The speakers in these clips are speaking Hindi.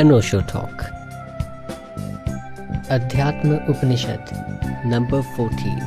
अनोशो टॉक अध्यात्म उपनिषद नंबर फोर्टीन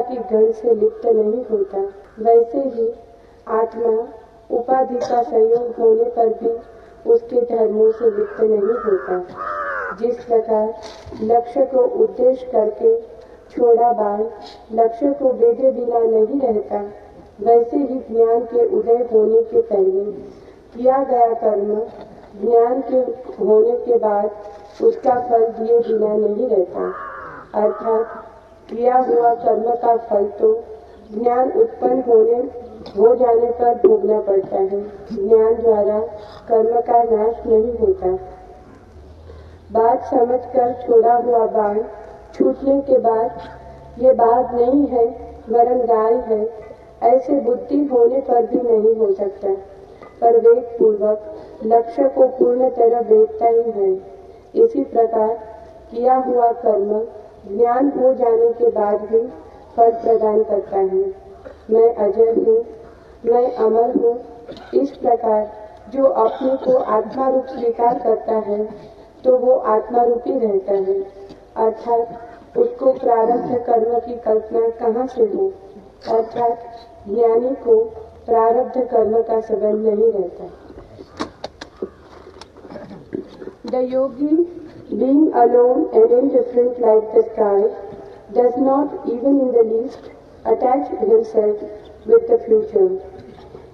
की गंध से लिप्त नहीं होता। वैसे ही आत्मा उपाधि का संयोग होने पर भी उसके धर्मों से लिप्त नहीं होता। जिस प्रकार लक्ष्य को उद्देश्य करके छोड़ा बाण लक्ष्य को बेदे बिना नहीं रहता, वैसे ही ज्ञान के उदय होने के पहले किया गया कर्म ज्ञान के होने के बाद उसका फल दिए बिना नहीं रहता। अर्थात किया हुआ कर्म का फल तो ज्ञान उत्पन्न होने, हो जाने पर भोगना पड़ता है। ज्ञान द्वारा कर्म का नाश नहीं होता। बात समझकर छोड़ा हुआ बाण छूटने के बाद ये बात नहीं है, वरन गाय है। ऐसे बुद्धि होने पर भी नहीं हो सकता। पर वेद पूर्वक लक्ष्य को पूर्ण तरह देखता ही है। इसी प्रकार किया हुआ कर्म ज्ञान हो जाने के बाद भी पद प्रदान करता है। मैं अजर हूँ मैं अमर हूँ। इस प्रकार जो अपने को आत्मा रूप स्वीकार करता है तो वो आत्मा रूपी रहता है। अर्थात उसको प्रारब्ध कर्म की कल्पना कहाँ से हो? अर्थात ज्ञानी को प्रारब्ध कर्म का संबंध नहीं रहता। The yogi, being alone and indifferent like the sky, does not even in the least attach himself with the future.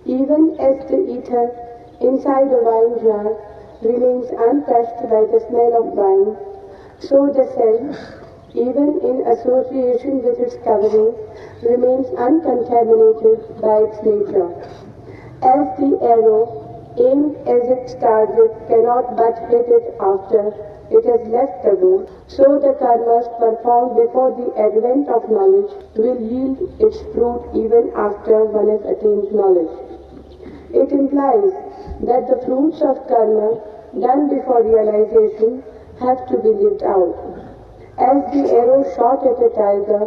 Even as the ether inside a wine jar remains untouched by the smell of wine, so the self, even in association with its covering, remains uncontaminated by its nature. As the arrow aimed as its target cannot but hit it after it has left the bow, so the karmas performed before the advent of knowledge will yield its fruit even after one has attained knowledge. It implies that the fruits of karma done before realization have to be lived out. As the arrow shot at a tiger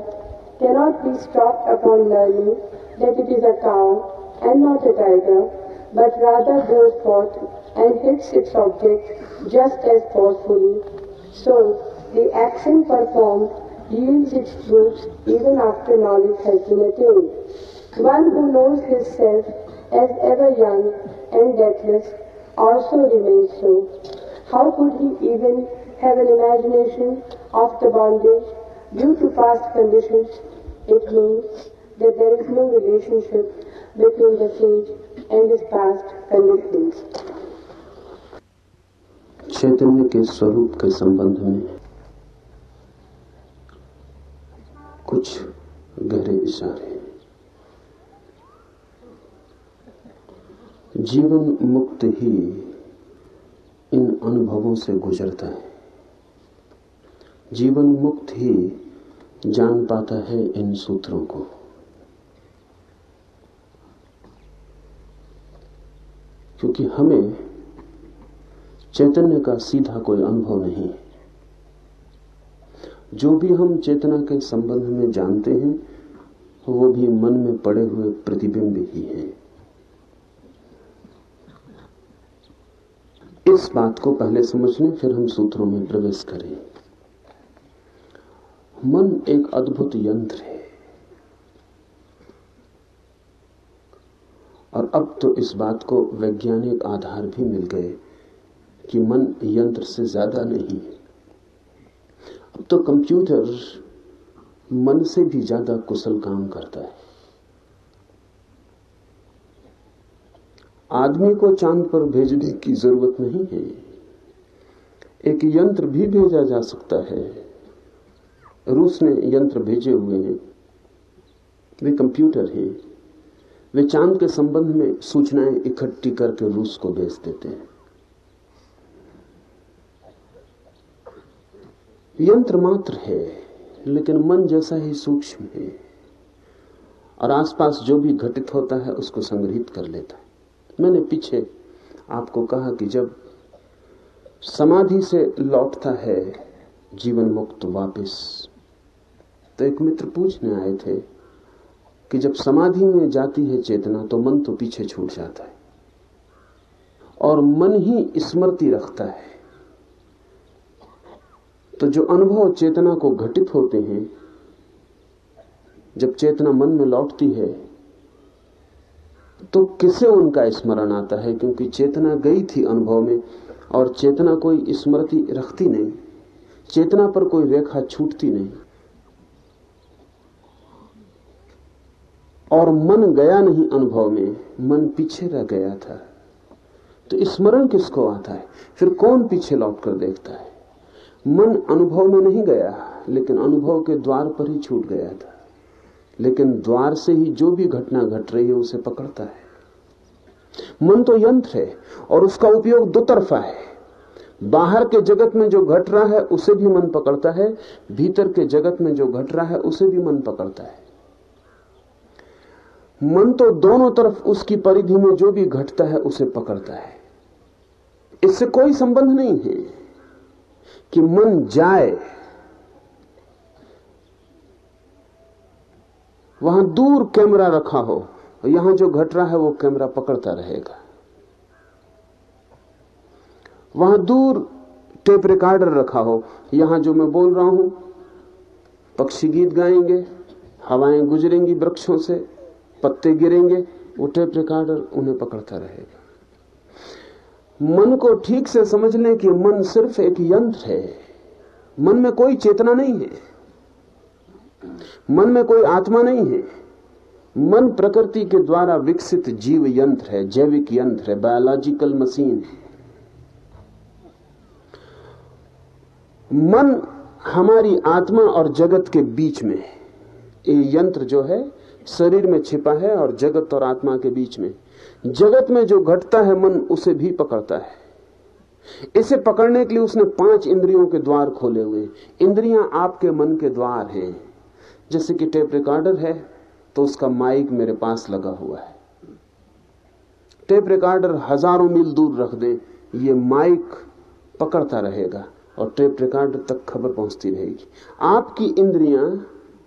cannot be stopped upon learning that it is a cow and not a tiger, but rather goes forth and hits its object just as forcefully. So, the action performed yields its fruits even after knowledge has been attained. One who knows his self as ever young and deathless also remains so. How could he even have an imagination of the bondage due to past conditions? It means that there is no relationship between the sage and his past conditionings. चैतन्य के स्वरूप के संबंध में कुछ गहरे इशारे जीवन मुक्त ही इन अनुभवों से गुजरता है। जीवन मुक्त ही जान पाता है इन सूत्रों को। क्योंकि हमें चैतन्य का सीधा कोई अनुभव नहीं है। जो भी हम चेतना के संबंध में जानते हैं, वो भी मन में पड़े हुए प्रतिबिंब ही है। इस बात को पहले समझ लें फिर हम सूत्रों में प्रवेश करें। मन एक अद्भुत यंत्र है। और अब तो इस बात को वैज्ञानिक आधार भी मिल गए। कि मन यंत्र से ज़्यादा नहीं है। अब तो कंप्यूटर मन से भी ज़्यादा कुशल काम करता है। आदमी को चाँद पर भेजने की ज़रूरत नहीं है। एक यंत्र भी भेजा जा सकता है। रूस ने यंत्र भेजे हुए हैं। वे कंप्यूटर हैं। वे चाँद के संबंध में सूचनाएँ इकट्ठी करके रूस को भेज देते हैं। यंत्र मात्र है, लेकिन मन जैसा ही सूक्ष्म है। और आसपास जो भी घटित होता है, उसको संग्रहित कर लेता है। मैंने पीछे आपको कहा कि जब समाधि से लौटता है, जीवन मुक्त वापस तो एक मित्र पूछने आए थे कि जब समाधि में जाती है चेतना तो मन तो पीछे छूट जाता है। और मन ही स्मृति रखता है। तो जो अनुभव चेतना को घटित होते हैं, जब चेतना मन में लौटती है तो किसे उनका स्मरण आता है? क्योंकि चेतना गई थी अनुभव में और चेतना कोई स्मृति रखती नहीं। चेतना पर कोई रेखा छूटती नहीं। और मन गया नहीं अनुभव में, मन पीछे रह गया था। तो स्मरण किसको आता है? फिर कौन पीछे लौट कर देखता है? मन अनुभव में नहीं गया, लेकिन अनुभव के द्वार पर ही छूट गया था। लेकिन द्वार से ही जो भी घटना घट रही है, उसे पकड़ता है। मन तो यंत्र है, और उसका उपयोग दो तरफा है। बाहर के जगत में जो घट रहा है, उसे भी मन पकड़ता है। भीतर के जगत में जो घट रहा है, उसे भी मन पकड़ता है। मन तो दोनों तरफ़ उसकी परिधि में जो भी घटता है, उसे पकड़ता है। इससे कोई संबंध नहीं है। कि मन जाए, वहाँ दूर कैमरा रखा हो, और यहाँ जो घट रहा है वो कैमरा पकड़ता रहेगा। वहाँ दूर टेप रिकॉर्डर रखा हो, यहाँ जो मैं बोल रहा हूँ, पक्षी गीत गाएँगे, हवाएँ गुजरेंगी वृक्षों से, पत्ते गिरेंगे, वो टेप रिकॉर्डर उन्हें पकड़ता रहेगा। मन को ठीक से समझ लें कि मन सिर्फ़ एक यंत्र है। मन में कोई चेतना नहीं है। मन में कोई आत्मा नहीं है। मन प्रकृति के द्वारा विकसित जीव यंत्र है, जैविक यंत्र है बायोलॉजिकल मशीन है। मन हमारी आत्मा और जगत के बीच में है। ये यंत्र जो है, शरीर में छिपा है और जगत और आत्मा के बीच में। जगत में जो घटता है मन, उसे भी पकड़ता है। इसे पकड़ने के लिए उसने पाँच इंद्रियों के द्वार खोले हुए इंद्रियाँ आपके मन के द्वार हैं। जैसे कि टेप रिकॉर्डर है तो उसका माइक मेरे पास लगा हुआ है। टेप रिकॉर्डर हज़ारों मील दूर रख दे, ये माइक पकड़ता रहेगा और टेप रिकॉर्डर तक खबर पहुँचती रहेगी। आपकी इंद्रियाँ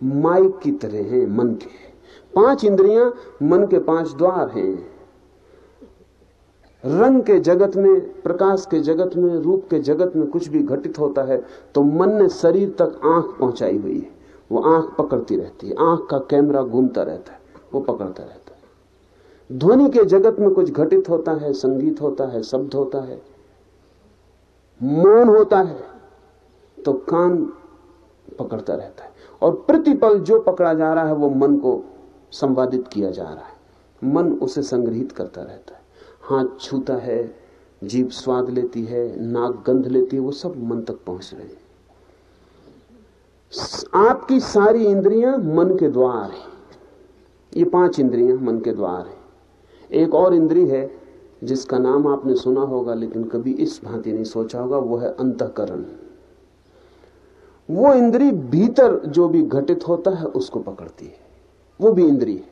माइक की तरह हैं, मन के। पाँच इंद्रियाँ मन के पाँच द्वार हैं। रंग के जगत में, प्रकाश के जगत में, रूप के जगत में कुछ भी घटित होता है तो मन ने शरीर तक आँख पहुंचाई हुई है। वो आँख पकड़ती रहती है। आँख का कैमरा घूमता रहता है। वो पकड़ता रहता है। ध्वनि के जगत में कुछ घटित होता है, संगीत होता है, शब्द होता है, मौन होता है तो कान पकड़ता रहता है। और प्रतिपल जो पकड़ा जा रहा है, वो मन को संवादित किया जा रहा है। मन उसे संग्रहित करता रहता है। हाथ छूता है, जीभ स्वाद लेती है, नाक गंध लेती है, वो सब मन तक पहुँच रहे हैं। आपकी सारी इंद्रियाँ मन के द्वार हैं। ये पाँच इंद्रियाँ मन के द्वार हैं। एक और इंद्री है, जिसका नाम आपने सुना होगा, लेकिन कभी इस भांति नहीं सोचा होगा, वो है अंतकरण। वो इंद्री भीतर जो भी घटित होता है, उसको पकड़ती है। वो भी इंद्री है।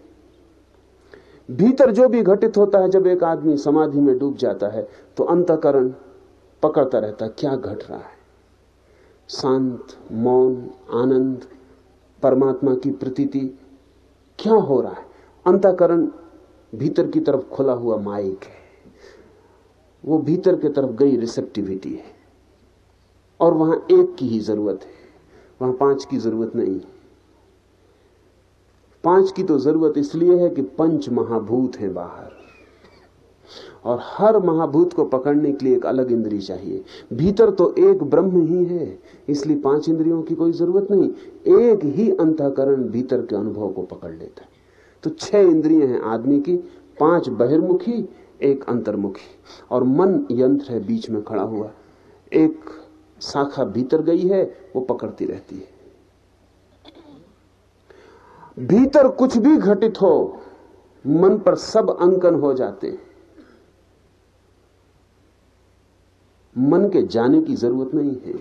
भीतर जो भी घटित होता है, जब एक आदमी समाधि में डूब जाता है तो अंतकरण पकड़ता रहता क्या घट रहा है? शांत, मौन, आनंद, परमात्मा की प्रतीति, क्या हो रहा है? अंतकरण भीतर की तरफ़ खुला हुआ माइक है। वो भीतर की तरफ़ गई रिसेप्टिविटी है। और वहाँ एक की ही ज़रूरत है। वहाँ पाँच की ज़रूरत नहीं है। पाँच की तो ज़रूरत इसलिए है कि पंच महाभूत हैं बाहर। और हर महाभूत को पकड़ने के लिए एक अलग इंद्री चाहिए। भीतर तो एक ब्रह्म ही है, इसलिए पाँच इंद्रियों की कोई ज़रूरत नहीं। एक ही अंतकरण भीतर के अनुभव को पकड़ लेता है। तो छह इंद्रियाँ हैं आदमी की, पाँच बहिर्मुखी, एक अंतर्मुखी। और मन यंत्र है, बीच में खड़ा हुआ। एक शाखा भीतर गई है, वो पकड़ती रहती है। भीतर कुछ भी घटित हो, मन पर सब अंकन हो जाते हैं। मन के जाने की ज़रूरत नहीं है।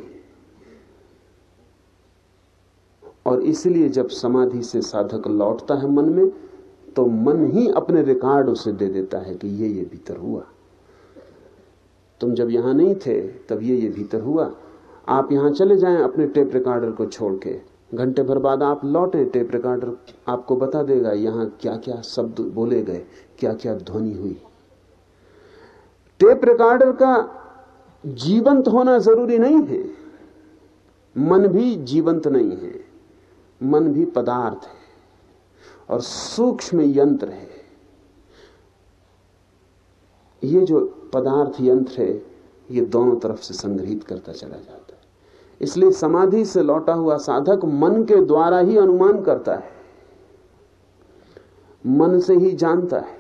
और इसलिए जब समाधि से साधक लौटता है मन में तो मन ही अपने रिकॉर्ड उसे दे देता है कि ये ये भीतर हुआ। तुम जब यहाँ नहीं थे, तब ये ये भीतर हुआ। आप यहाँ चले जाएँ अपने टेप रिकॉर्डर को छोड़ के। घंटे भर बाद आप लौटे टेप रिकॉर्डर आपको बता देगा यहाँ क्या क्या शब्द बोले गए क्या क्या ध्वनि हुई। टेप रिकॉर्डर का जीवंत होना ज़रूरी नहीं है। मन भी जीवंत नहीं है, मन भी पदार्थ है और सूक्ष्म यंत्र है। ये जो पदार्थ यंत्र है, ये दोनों तरफ़ से संग्रहित करता चला जाता इसलिए समाधि से लौटा हुआ साधक मन के द्वारा ही अनुमान करता है। मन से ही जानता है।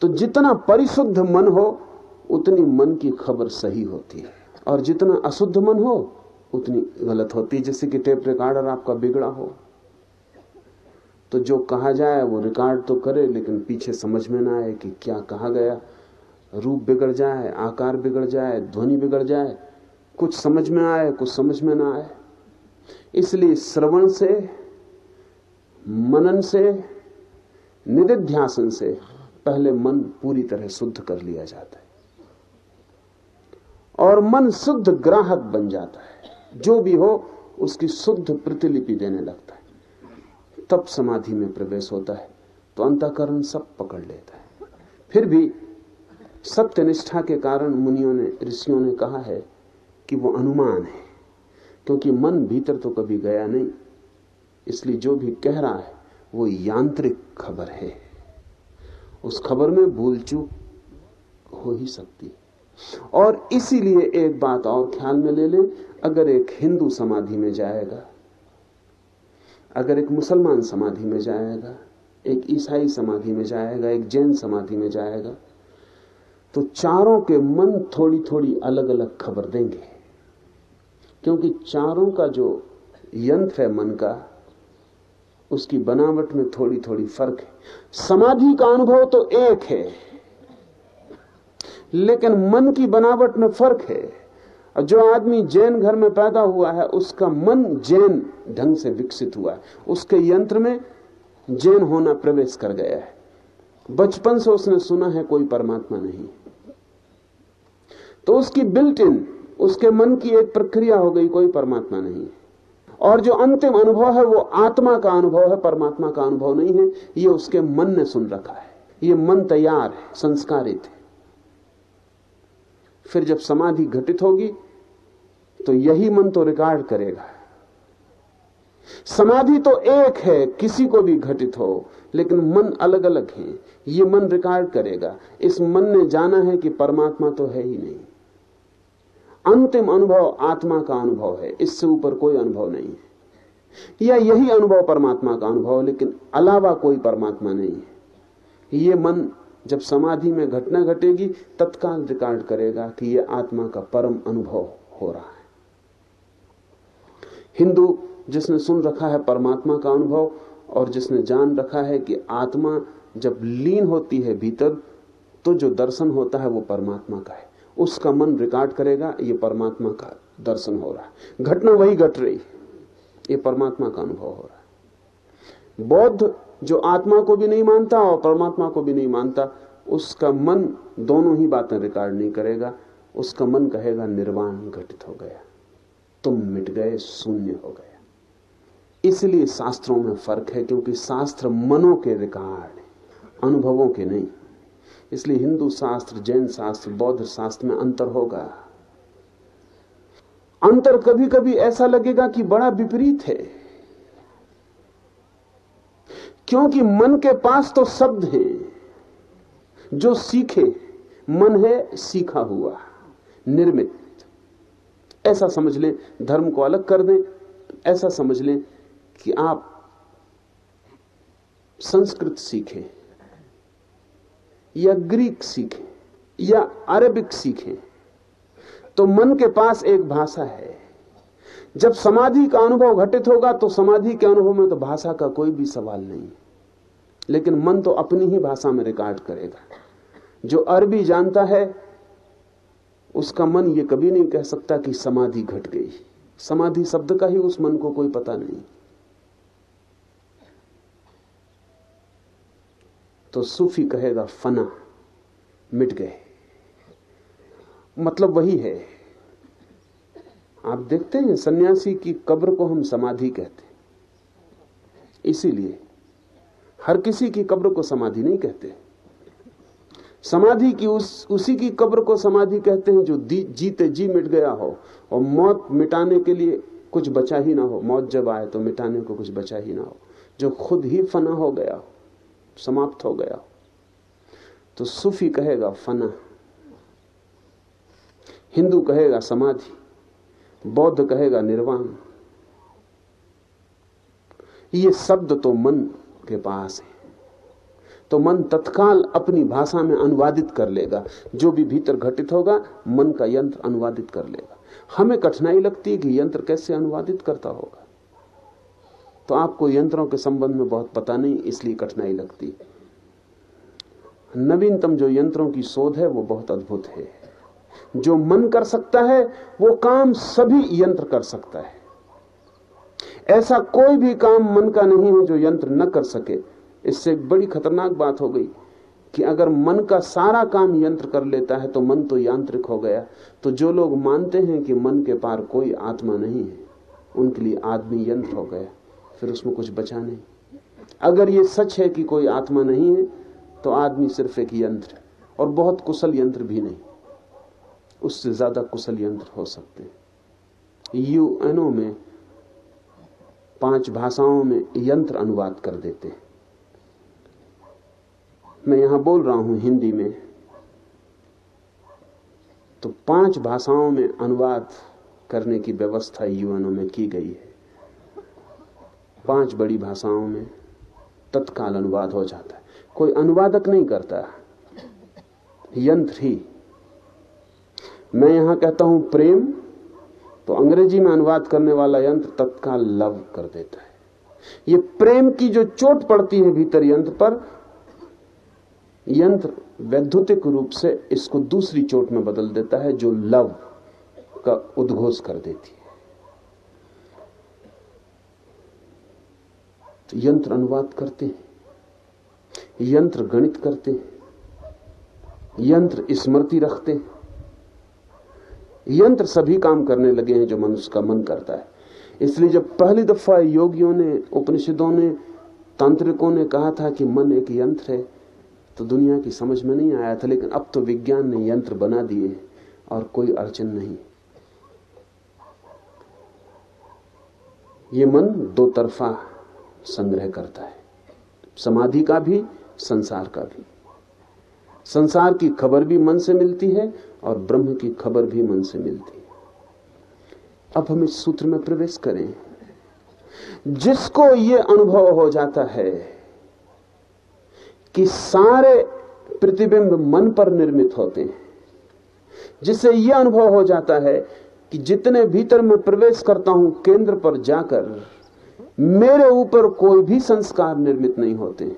तो जितना परिशुद्ध मन हो, उतनी मन की खबर सही होती है। और जितना अशुद्ध मन हो, उतनी गलत होती है। जैसे कि टेप रिकॉर्डर आपका बिगड़ा हो। तो जो कहा जाए, वो रिकॉर्ड तो करे, लेकिन पीछे समझ में ना आए कि क्या कहा गया। रूप बिगड़ जाए, आकार बिगड़ जाए, ध्वनि बिगड़ जाए कुछ समझ में आए, कुछ समझ में ना आए। इसलिए श्रवण से, मनन से, निधिध्यासन से पहले मन पूरी तरह शुद्ध कर लिया जाता है। और मन शुद्ध ग्राहक बन जाता है। जो भी हो, उसकी शुद्ध प्रतिलिपि देने लगता है। तब समाधि में प्रवेश होता है। तो अंतकरण सब पकड़ लेता है। फिर भी सत्यनिष्ठा के कारण मुनियों ने, ऋषियों ने कहा है कि वो अनुमान है, क्योंकि मन भीतर तो कभी गया नहीं। इसलिए जो भी कह रहा है, वो यांत्रिक खबर है। उस खबर में भूल चूक हो ही सकती और इसीलिए एक बात और ख्याल में ले लें, अगर एक हिंदू समाधि में जाएगा, अगर एक मुसलमान समाधि में जाएगा, एक ईसाई समाधि में जाएगा, एक जैन समाधि में जाएगा तो चारों के मन थोड़ी थोड़ी अलग अलग खबर देंगे। क्योंकि चारों का जो यंत्र है मन का, उसकी बनावट में थोड़ी थोड़ी फ़र्क है। समाधि का अनुभव तो एक है, लेकिन मन की बनावट में फ़र्क है। जो आदमी जैन घर में पैदा हुआ है, उसका मन जैन ढंग से विकसित हुआ है। उसके यंत्र में जैन होना प्रवेश कर गया है। बचपन से उसने सुना है, कोई परमात्मा नहीं। तो उसकी बिल्ट इन उसके मन की एक प्रक्रिया हो गई, कोई परमात्मा नहीं और जो अंतिम अनुभव है, वो आत्मा का अनुभव है, परमात्मा का अनुभव नहीं है। ये उसके मन ने सुन रखा है। ये मन तैयार है, संस्कारित है। फिर जब समाधि घटित होगी तो यही मन तो रिकॉर्ड करेगा। समाधि तो एक है, किसी को भी घटित हो, लेकिन मन अलग अलग है। ये मन रिकॉर्ड करेगा। इस मन ने जाना है कि परमात्मा तो है ही नहीं। अंतिम अनुभव आत्मा का अनुभव है। इससे ऊपर कोई अनुभव नहीं है। या यही अनुभव परमात्मा का अनुभव लेकिन अलावा कोई परमात्मा नहीं है। ये मन जब समाधि में घटना घटेगी, तत्काल रिकॉर्ड करेगा कि यह आत्मा का परम अनुभव हो रहा है। हिंदू जिसने सुन रखा है परमात्मा का अनुभव, और जिसने जान रखा है कि आत्मा जब लीन होती है भीतर तो जो दर्शन होता है वो परमात्मा का है। उसका मन रिकॉर्ड करेगा, ये परमात्मा का दर्शन हो रहा है। घटना वही घट रही, ये परमात्मा का अनुभव हो रहा है। बौद्ध जो आत्मा को भी नहीं मानता और परमात्मा को भी नहीं मानता, उसका मन दोनों ही बातें रिकॉर्ड नहीं करेगा, उसका मन कहेगा, निर्वाण घटित हो गया, तुम मिट गए, शून्य हो गया। इसलिए शास्त्रों में फ़र्क है, क्योंकि शास्त्र मनों के रिकॉर्ड अनुभवों के नहीं। इसलिए हिंदू शास्त्र, जैन शास्त्र, बौद्ध शास्त्र में अंतर होगा। अंतर कभी कभी ऐसा लगेगा कि बड़ा विपरीत है। क्योंकि मन के पास तो शब्द हैं, जो सीखे, मन है, सीखा हुआ, निर्मित। ऐसा समझ लें, धर्म को अलग कर दें, ऐसा समझ लें कि आप संस्कृत सीखें। या ग्रीक सीखें, या अरबिक सीखें तो मन के पास एक भाषा है। जब समाधि का अनुभव घटित होगा तो समाधि के अनुभव में तो भाषा का कोई भी सवाल नहीं। लेकिन मन तो अपनी ही भाषा में रिकॉर्ड करेगा। जो अरबी जानता है, उसका मन ये कभी नहीं कह सकता कि समाधि घट गई। समाधि शब्द का ही उस मन को कोई पता नहीं। तो सूफी कहेगा, फना, मिट गए। मतलब वही है। आप देखते हैं सन्यासी की कब्र को हम समाधि कहते हैं। इसीलिए हर किसी की कब्र को समाधि नहीं कहते। समाधि की उस, उसी की कब्र को समाधि कहते हैं जो जीते जी मिट गया हो। और मौत मिटाने के लिए कुछ बचा ही ना हो। मौत जब आए तो मिटाने को कुछ बचा ही ना हो। जो खुद ही फना हो गया हो। समाप्त हो गया। तो सूफी कहेगा, फना। हिंदू कहेगा, समाधि। बौद्ध कहेगा, निर्वाण। ये शब्द तो मन के पास है। तो मन तत्काल अपनी भाषा में अनुवादित कर लेगा। जो भी भीतर घटित होगा, मन का यंत्र अनुवादित कर लेगा। हमें कठिनाई लगती है कि यंत्र कैसे अनुवादित करता होगा। तो आपको यंत्रों के संबंध में बहुत पता नहीं, इसलिए कठिनाई लगती। नवीनतम जो यंत्रों की शोध है, वो बहुत अद्भुत है। जो मन कर सकता है, वो काम सभी यंत्र कर सकता है। ऐसा कोई भी काम मन का नहीं है जो यंत्र न कर सके। इससे बड़ी खतरनाक बात हो गई कि अगर मन का सारा काम यंत्र कर लेता है तो मन तो यांत्रिक हो गया। तो जो लोग मानते हैं कि मन के पार कोई आत्मा नहीं है, उनके लिए आदमी यंत्र हो गया। फिर उसमें कुछ बचा नहीं। अगर ये सच है कि कोई आत्मा नहीं है तो आदमी सिर्फ़ एक यंत्र और बहुत कुशल यंत्र भी नहीं। उससे ज़्यादा कुशल यंत्र हो सकते हैं। यूएनओ में पाँच भाषाओं में यंत्र अनुवाद कर देते हैं। मैं यहाँ बोल रहा हूँ हिंदी में तो पाँच भाषाओं में अनुवाद करने की व्यवस्था यूएनओ में की गई है। पाँच बड़ी भाषाओं में तत्काल अनुवाद हो जाता है। कोई अनुवादक नहीं करता। यंत्र ही। मैं यहाँ कहता हूँ प्रेम तो अंग्रेज़ी में अनुवाद करने वाला यंत्र तत्काल लव कर देता है। ये प्रेम की जो चोट पड़ती है भीतर यंत्र पर, यंत्र वैद्युतिक रूप से इसको दूसरी चोट में बदल देता है, जो लव का उद्घोष कर देती है। तो यंत्र अनुवाद करते हैं, यंत्र गणित करते हैं, यंत्र स्मृति रखते हैं। यंत्र सभी काम करने लगे हैं जो मनुष्य का मन करता है। इसलिए जब पहली दफ़ा योगियों ने, उपनिषदों ने, तांत्रिकों ने कहा था कि मन एक यंत्र है तो दुनिया की समझ में नहीं आया था, लेकिन अब तो विज्ञान ने यंत्र बना दिए और कोई अड़चन नहीं। ये मन दो तरफा संग्रह करता है। समाधि का भी, संसार का भी। संसार की खबर भी मन से मिलती है और ब्रह्म की खबर भी मन से मिलती है। अब हम इस सूत्र में प्रवेश करें। जिसको यह अनुभव हो जाता है कि सारे प्रतिबिंब मन पर निर्मित होते हैं, जिससे यह अनुभव हो जाता है कि जितने भीतर में प्रवेश करता हूँ, केंद्र पर जाकर मेरे ऊपर कोई भी संस्कार निर्मित नहीं होते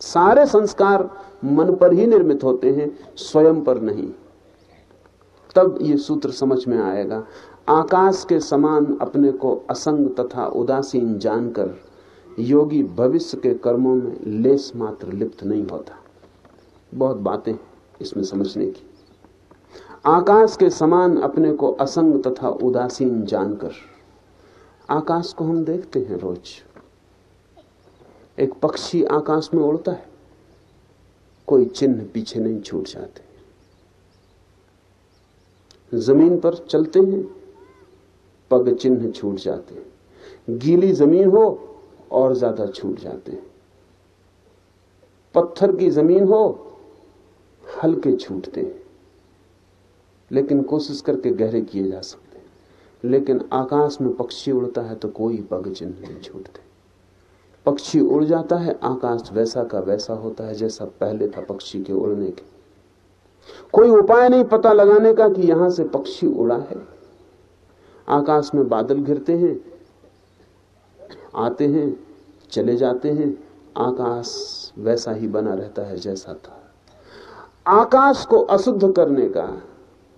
सारे संस्कार मन पर ही निर्मित होते हैं, स्वयं पर नहीं। तब ये सूत्र समझ में आएगा। आकाश के समान अपने को असंग तथा उदासीन जानकर योगी भविष्य के कर्मों में लेस मात्र लिप्त नहीं होता। बहुत बातें इसमें समझने की। आकाश के समान अपने को असंग तथा उदासीन जानकर आकाश को हम देखते हैं रोज। एक पक्षी आकाश में उड़ता है। कोई चिन्ह पीछे नहीं छूट जाते। ज़मीन पर चलते हैं, पग चिन्ह छूट जाते हैं। गीली ज़मीन हो और ज़्यादा छूट जाते हैं। पत्थर की ज़मीन हो, हल्के छूटते हैं। लेकिन कोशिश करके गहरे किए जा सकते लेकिन आकाश में पक्षी उड़ता है तो कोई पग चिन्ह नहीं छूटते। पक्षी उड़ जाता है, आकाश वैसा का वैसा होता है जैसा पहले था पक्षी के उड़ने के। कोई उपाय नहीं पता लगाने का कि यहाँ से पक्षी उड़ा है। आकाश में बादल घिरते हैं, आते हैं, चले जाते हैं, आकाश वैसा ही बना रहता है जैसा था। आकाश को अशुद्ध करने का,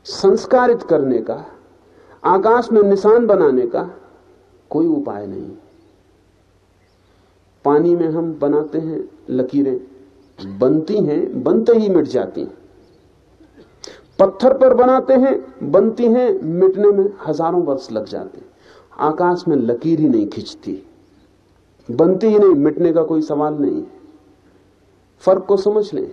संस्कारित करने का आकाश में निशान बनाने का कोई उपाय नहीं। पानी में हम बनाते हैं लकीरें, बनती हैं, बनते ही मिट जाती हैं। पत्थर पर बनाते हैं, बनती हैं, मिटने में हज़ारों वर्ष लग जाते हैं। आकाश में लकीर ही नहीं खिंचती। बनती ही नहीं, मिटने का कोई सवाल नहीं फ़र्क को समझ लें।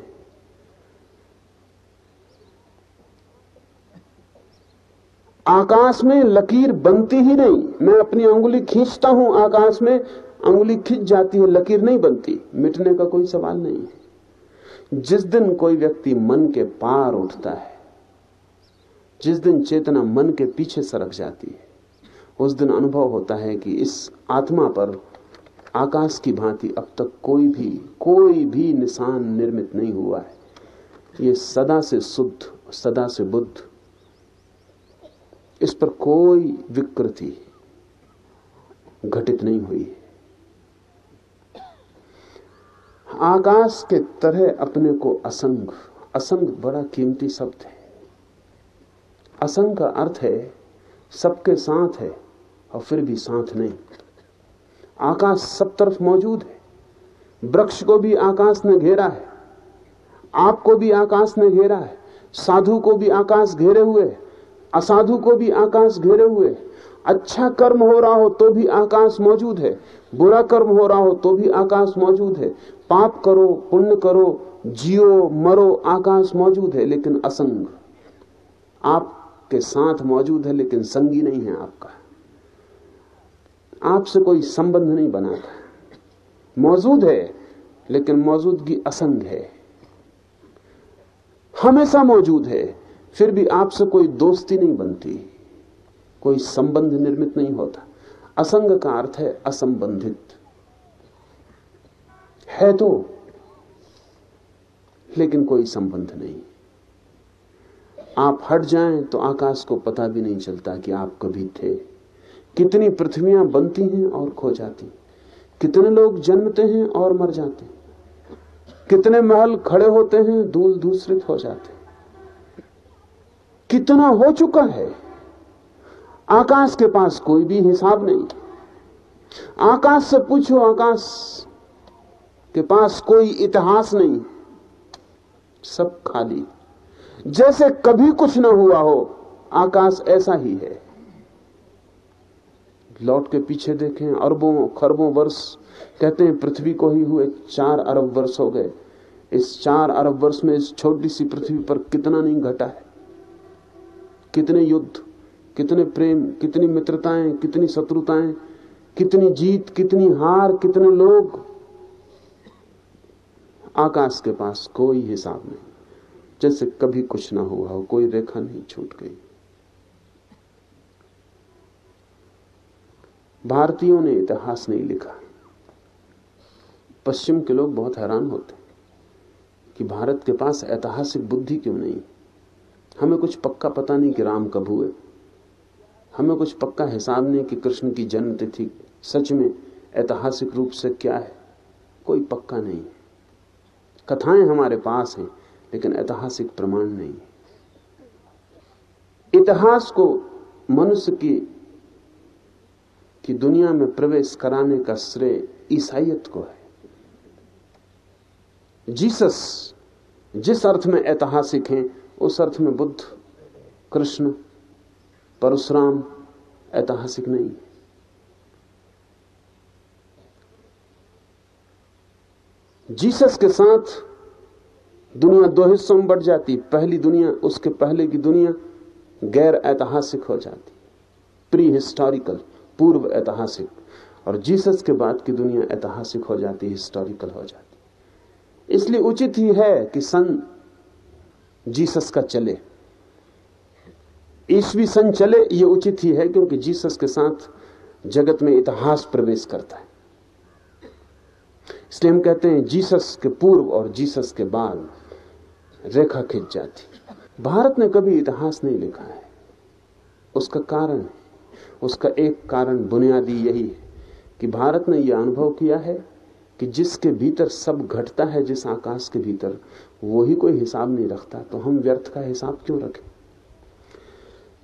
आकाश में लकीर बनती ही नहीं। मैं अपनी अंगुली खींचता हूँ, आकाश में अंगुली खींच जाती है, लकीर नहीं बनती। मिटने का कोई सवाल नहीं है। जिस दिन कोई व्यक्ति मन के पार उठता है, जिस दिन चेतना मन के पीछे सरक जाती है, उस दिन अनुभव होता है कि इस आत्मा पर आकाश की भांति अब तक कोई भी कोई भी निशान निर्मित नहीं हुआ है। ये सदा से शुद्ध, सदा से बुद्ध इस पर कोई विकृति घटित नहीं हुई। आकाश के तरह अपने को असंग असंग बड़ा कीमती शब्द है। असंग का अर्थ है, सबके साथ है और फिर भी साथ नहीं। आकाश सब तरफ़ मौजूद है। वृक्ष को भी आकाश ने घेरा है। आपको भी आकाश ने घेरा है। साधु को भी आकाश घेरे हुए है। असाधु को भी आकाश घेरे हुए। अच्छा कर्म हो रहा हो तो भी आकाश मौजूद है। बुरा कर्म हो रहा हो तो भी आकाश मौजूद है। पाप करो, पुण्य करो, जियो, मरो, आकाश मौजूद है, लेकिन असंग। आपके साथ मौजूद है, लेकिन संगी नहीं है आपका। आपसे कोई संबंध नहीं बनाता। मौजूद है, लेकिन मौजूदगी असंग है। हमेशा मौजूद है। फिर भी आपसे कोई दोस्ती नहीं बनती, कोई संबंध निर्मित नहीं होता। असंग का अर्थ है असंबंधित। है तो लेकिन कोई संबंध नहीं। आप हट जाएँ तो आकाश को पता भी नहीं चलता कि आप कभी थे। कितनी पृथ्वियाँ बनती हैं और खो जाती। कितने लोग जन्मते हैं और मर जाते। कितने महल खड़े होते हैं धूल दूसरित हो जाते। कितना हो चुका है? आकाश के पास कोई भी हिसाब नहीं। आकाश से पूछो, आकाश के पास कोई इतिहास नहीं। सब खाली। जैसे कभी कुछ ना हुआ हो, आकाश ऐसा ही है। लौट के पीछे देखें, अरबों, खरबों वर्ष कहते हैं, पृथ्वी को ही हुए चार अरब वर्ष हो गए। इस चार अरब वर्ष में इस छोटी सी पृथ्वी पर कितना नहीं घटा है। कितने युद्ध, कितने प्रेम, कितनी मित्रताएँ, कितनी शत्रुताएँ, कितनी जीत, कितनी हार, कितने लोग। आकाश के पास कोई हिसाब नहीं। जैसे कभी कुछ ना हुआ हो, कोई रेखा नहीं छूट गई। भारतीयों ने इतिहास नहीं लिखा। पश्चिम के लोग बहुत हैरान होते कि भारत के पास ऐतिहासिक बुद्धि क्यों नहीं? हमें कुछ पक्का पता नहीं कि राम कब हुए। हमें कुछ पक्का हिसाब नहीं कि कृष्ण की जन्म तिथि सच में ऐतिहासिक रूप से क्या है। कोई पक्का नहीं कथाएँ हमारे पास हैं, लेकिन ऐतिहासिक प्रमाण नहीं इतिहास को मनुष्य की, कि दुनिया में प्रवेश कराने का श्रेय ईसाइत को है। जीसस जिस अर्थ में ऐतिहासिक हैं उस अर्थ में बुद्ध, कृष्ण, परशुराम ऐतिहासिक नहीं। जीसस के साथ दुनिया दो हिस्सों में बढ़ जाती, पहली दुनिया, उसके पहले की दुनिया गैर ऐतिहासिक हो जाती प्री हिस्टोरिकल पूर्व ऐतिहासिक। और जीसस के बाद की दुनिया ऐतिहासिक हो जाती हिस्टोरिकल हो जाती। इसलिए उचित ही है कि सन जीसस का चले। ईसवी सन चले, ये उचित ही है क्योंकि जीसस के साथ जगत में इतिहास प्रवेश करता है। इसलिए हम कहते हैं, जीसस के पूर्व और जीसस के बाद रेखा खिंच जाती। भारत ने कभी इतिहास नहीं लिखा है। उसका कारण उसका एक कारण बुनियादी यही है कि भारत ने यह अनुभव किया है कि जिसके भीतर सब घटता है, जिस आकाश के भीतर वही कोई हिसाब नहीं रखता। तो हम व्यर्थ का हिसाब क्यों रखें?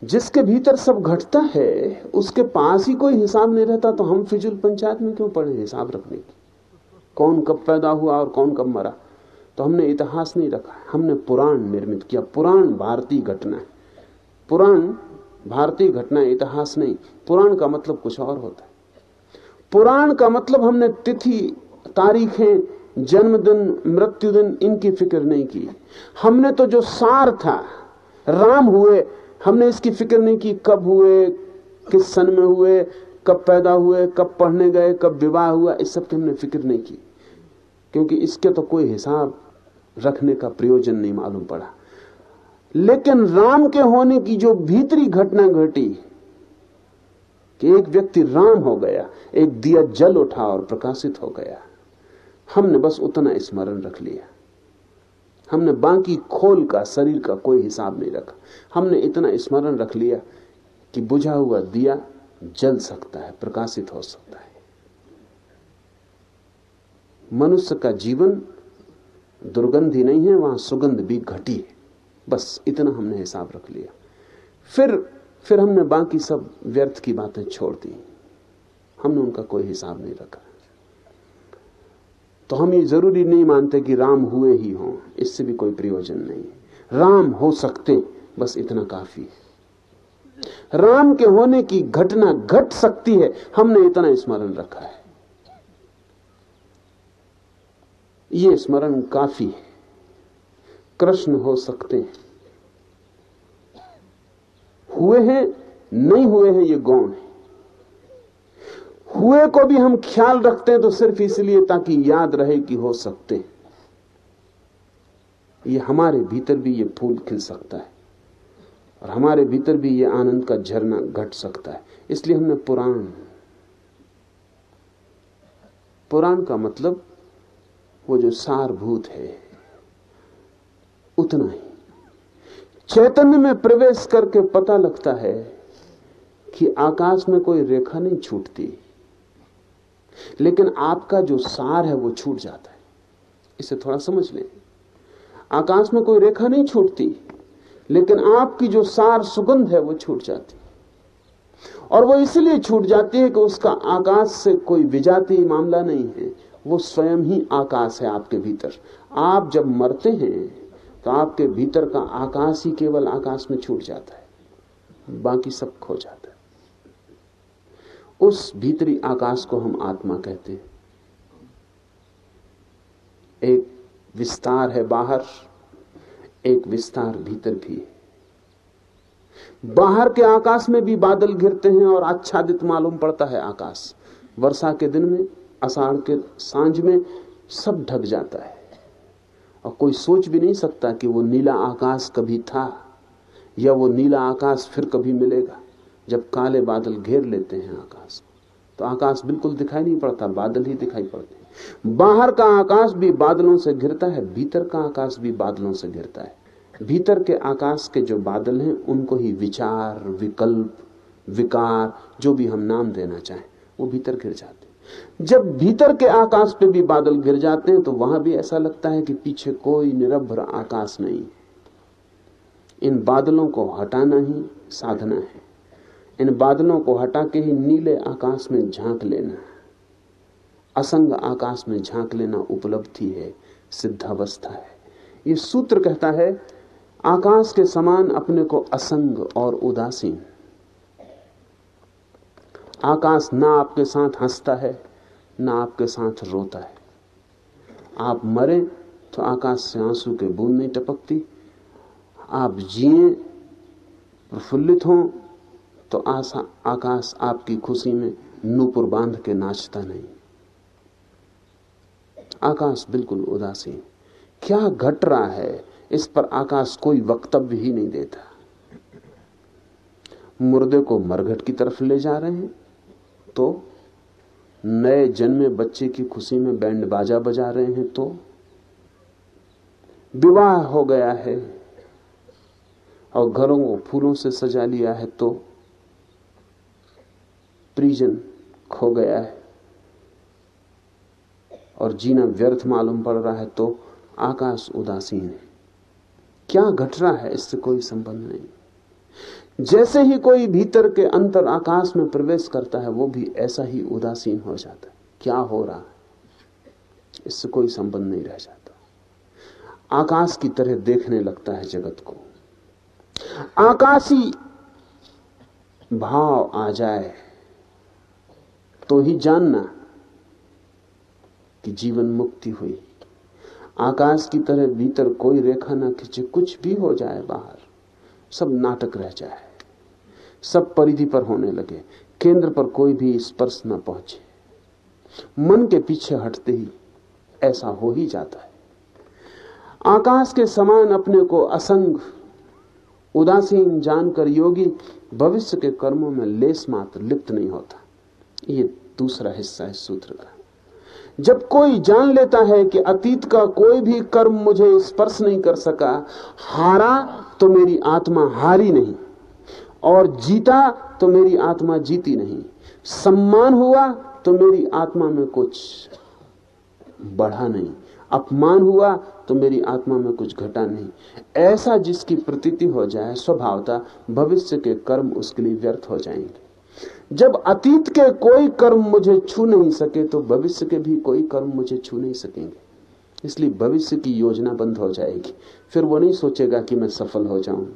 जिसके भीतर सब घटता है, उसके पास ही कोई हिसाब नहीं रहता तो हम फिजुल पंचायत में क्यों पड़े हिसाब रखने की? कौन कब पैदा हुआ और कौन कब मरा? तो हमने इतिहास नहीं रखा हमने पुराण निर्मित किया। पुराण भारतीय घटना है। पुराण भारतीय घटना इतिहास नहीं। पुराण का मतलब कुछ और होता है। पुराण का मतलब हमने तिथि, तारीखें जन्मदिन मृत्यु दिन इनकी फ़िक्र नहीं की। हमने तो जो सार था, राम हुए, हमने इसकी फ़िक्र नहीं की कब हुए, किस सन में हुए, कब पैदा हुए, कब पढ़ने गए, कब विवाह हुआ, इस सब की हमने फ़िक्र नहीं की। क्योंकि इसके तो कोई हिसाब रखने का प्रयोजन नहीं मालूम पड़ा। लेकिन राम के होने की जो भीतरी घटना घटी, कि एक व्यक्ति राम हो गया, एक दिया जल उठा और प्रकाशित हो गया। हमने बस उतना स्मरण रख लिया। हमने बाकी खोल का, शरीर का कोई हिसाब नहीं रखा। हमने इतना स्मरण रख लिया कि बुझा हुआ दिया जल सकता है, प्रकाशित हो सकता है। मनुष्य का जीवन दुर्गंध ही नहीं है, वहाँ सुगंध भी घटी है। बस इतना हमने हिसाब रख लिया। फिर फिर हमने बाकी सब व्यर्थ की बातें छोड़ दी। हमने उनका कोई हिसाब नहीं रखा। तो हम ये ज़रूरी नहीं मानते कि राम हुए ही हों, इससे भी कोई प्रयोजन नहीं। राम हो सकते, बस इतना काफ़ी है। राम के होने की घटना घट सकती है, हमने इतना स्मरण रखा है। ये स्मरण काफ़ी है। कृष्ण हो सकते हैं। हुए हैं, नहीं हुए हैं, ये गौण है। हुए को भी हम ख्याल रखते हैं तो सिर्फ़ इसलिए ताकि याद रहे कि हो सकते ये हमारे भीतर भी ये फूल खिल सकता है और हमारे भीतर भी ये आनंद का झरना घट सकता है। इसलिए हमने पुराण पुराण का मतलब वो जो सारभूत है, उतना ही। चैतन्य में प्रवेश करके पता लगता है कि आकाश में कोई रेखा नहीं छूटती। लेकिन आपका जो सार है वो छूट जाता है। इसे थोड़ा समझ लें। आकाश में कोई रेखा नहीं छूटती, लेकिन आपकी जो सार सुगंध है वो छूट जाती। और वो इसलिए छूट जाती है कि उसका आकाश से कोई विजाती मामला नहीं है, वो स्वयं ही आकाश है आपके भीतर। आप जब मरते हैं तो आपके भीतर का आकाश ही केवल आकाश में छूट जाता है, बाकी सब खो जाता है। उस भीतरी आकाश को हम आत्मा कहते हैं। एक विस्तार है बाहर, एक विस्तार भीतर भी बाहर के आकाश में भी बादल घिरते हैं और आच्छादित मालूम पड़ता है आकाश। वर्षा के दिन में अषाढ़ के साँझ में सब ढक जाता है। और कोई सोच भी नहीं सकता कि वो नीला आकाश कभी था या वो नीला आकाश फिर कभी मिलेगा। जब काले बादल घेर लेते हैं आकाश तो आकाश बिल्कुल दिखाई नहीं पड़ता, बादल ही दिखाई पड़ते हैं। बाहर का आकाश भी बादलों से घिरता है, भीतर का आकाश भी बादलों से घिरता है। भीतर के आकाश के जो बादल हैं, उनको ही विचार, विकल्प, विकार, जो भी हम नाम देना चाहें, वो भीतर घिर जाते हैं। जब भीतर के आकाश पे भी बादल गिर जाते हैं तो वहाँ भी ऐसा लगता है कि पीछे कोई निरभ्र आकाश नहीं इन बादलों को हटाना ही साधना है। इन बादलों को हटा के ही नीले आकाश में झाँक लेना। असंग आकाश में झाँक लेना उपलब्धि है, सिद्धावस्था है। ये सूत्र कहता है, आकाश के समान अपने को असंग और उदासीन। आकाश ना आपके साथ हंसता है, ना आपके साथ रोता है। आप मरे तो आकाश से आँसू के बूंद नहीं टपकती। आप जिए, प्रफुल्लित हों तो आशा आकाश आपकी खुशी में नूपुर बाँध के नाचता नहीं। आकाश बिल्कुल उदासीन क्या घट रहा है? इस पर आकाश कोई वक्तव्य ही नहीं देता। मुर्दे को मरघट की तरफ़ ले जा रहे हैं तो नए जन्मे बच्चे की खुशी में बैंड बाजा बजा रहे हैं तो विवाह हो गया है और घरों को फूलों से सजा लिया है तो प्रिजन खो गया है और जीना व्यर्थ मालूम पड़ रहा है तो आकाश उदासीन है। क्या घट रहा है, इससे कोई संबंध नहीं। जैसे ही कोई भीतर के अंतर आकाश में प्रवेश करता है, वो भी ऐसा ही उदासीन हो जाता है। क्या हो रहा है? इससे कोई संबंध नहीं रह जाता। आकाश की तरह देखने लगता है जगत को। आकाशी भाव आ जाए। तो ही जानना कि जीवन मुक्ति हुई। आकाश की तरह भीतर कोई रेखा ना खींचे, कुछ भी हो जाए बाहर, सब नाटक रह जाए, सब परिधि पर होने लगे, केंद्र पर कोई भी स्पर्श न पहुँचे। मन के पीछे हटते ही ऐसा हो ही जाता है। आकाश के समान अपने को असंग, उदासीन जानकर योगी भविष्य के कर्मों में लेस मात्र लिप्त नहीं होता। ये दूसरा हिस्सा है सूत्र का। जब कोई जान लेता है कि अतीत का कोई भी कर्म मुझे स्पर्श नहीं कर सका, हारा तो मेरी आत्मा हारी नहीं, और जीता तो मेरी आत्मा जीती नहीं, सम्मान हुआ तो मेरी आत्मा में कुछ बढ़ा नहीं, अपमान हुआ तो मेरी आत्मा में कुछ घटा नहीं। ऐसा जिसकी प्रतीति हो जाए, स्वभावता भविष्य के कर्म उसके लिए व्यर्थ हो जाएँगे। जब अतीत के कोई कर्म मुझे छू नहीं सके तो भविष्य के भी कोई कर्म मुझे छू नहीं सकेंगे। इसलिए भविष्य की योजना बंद हो जाएगी। फिर वो नहीं सोचेगा कि मैं सफल हो जाऊँ।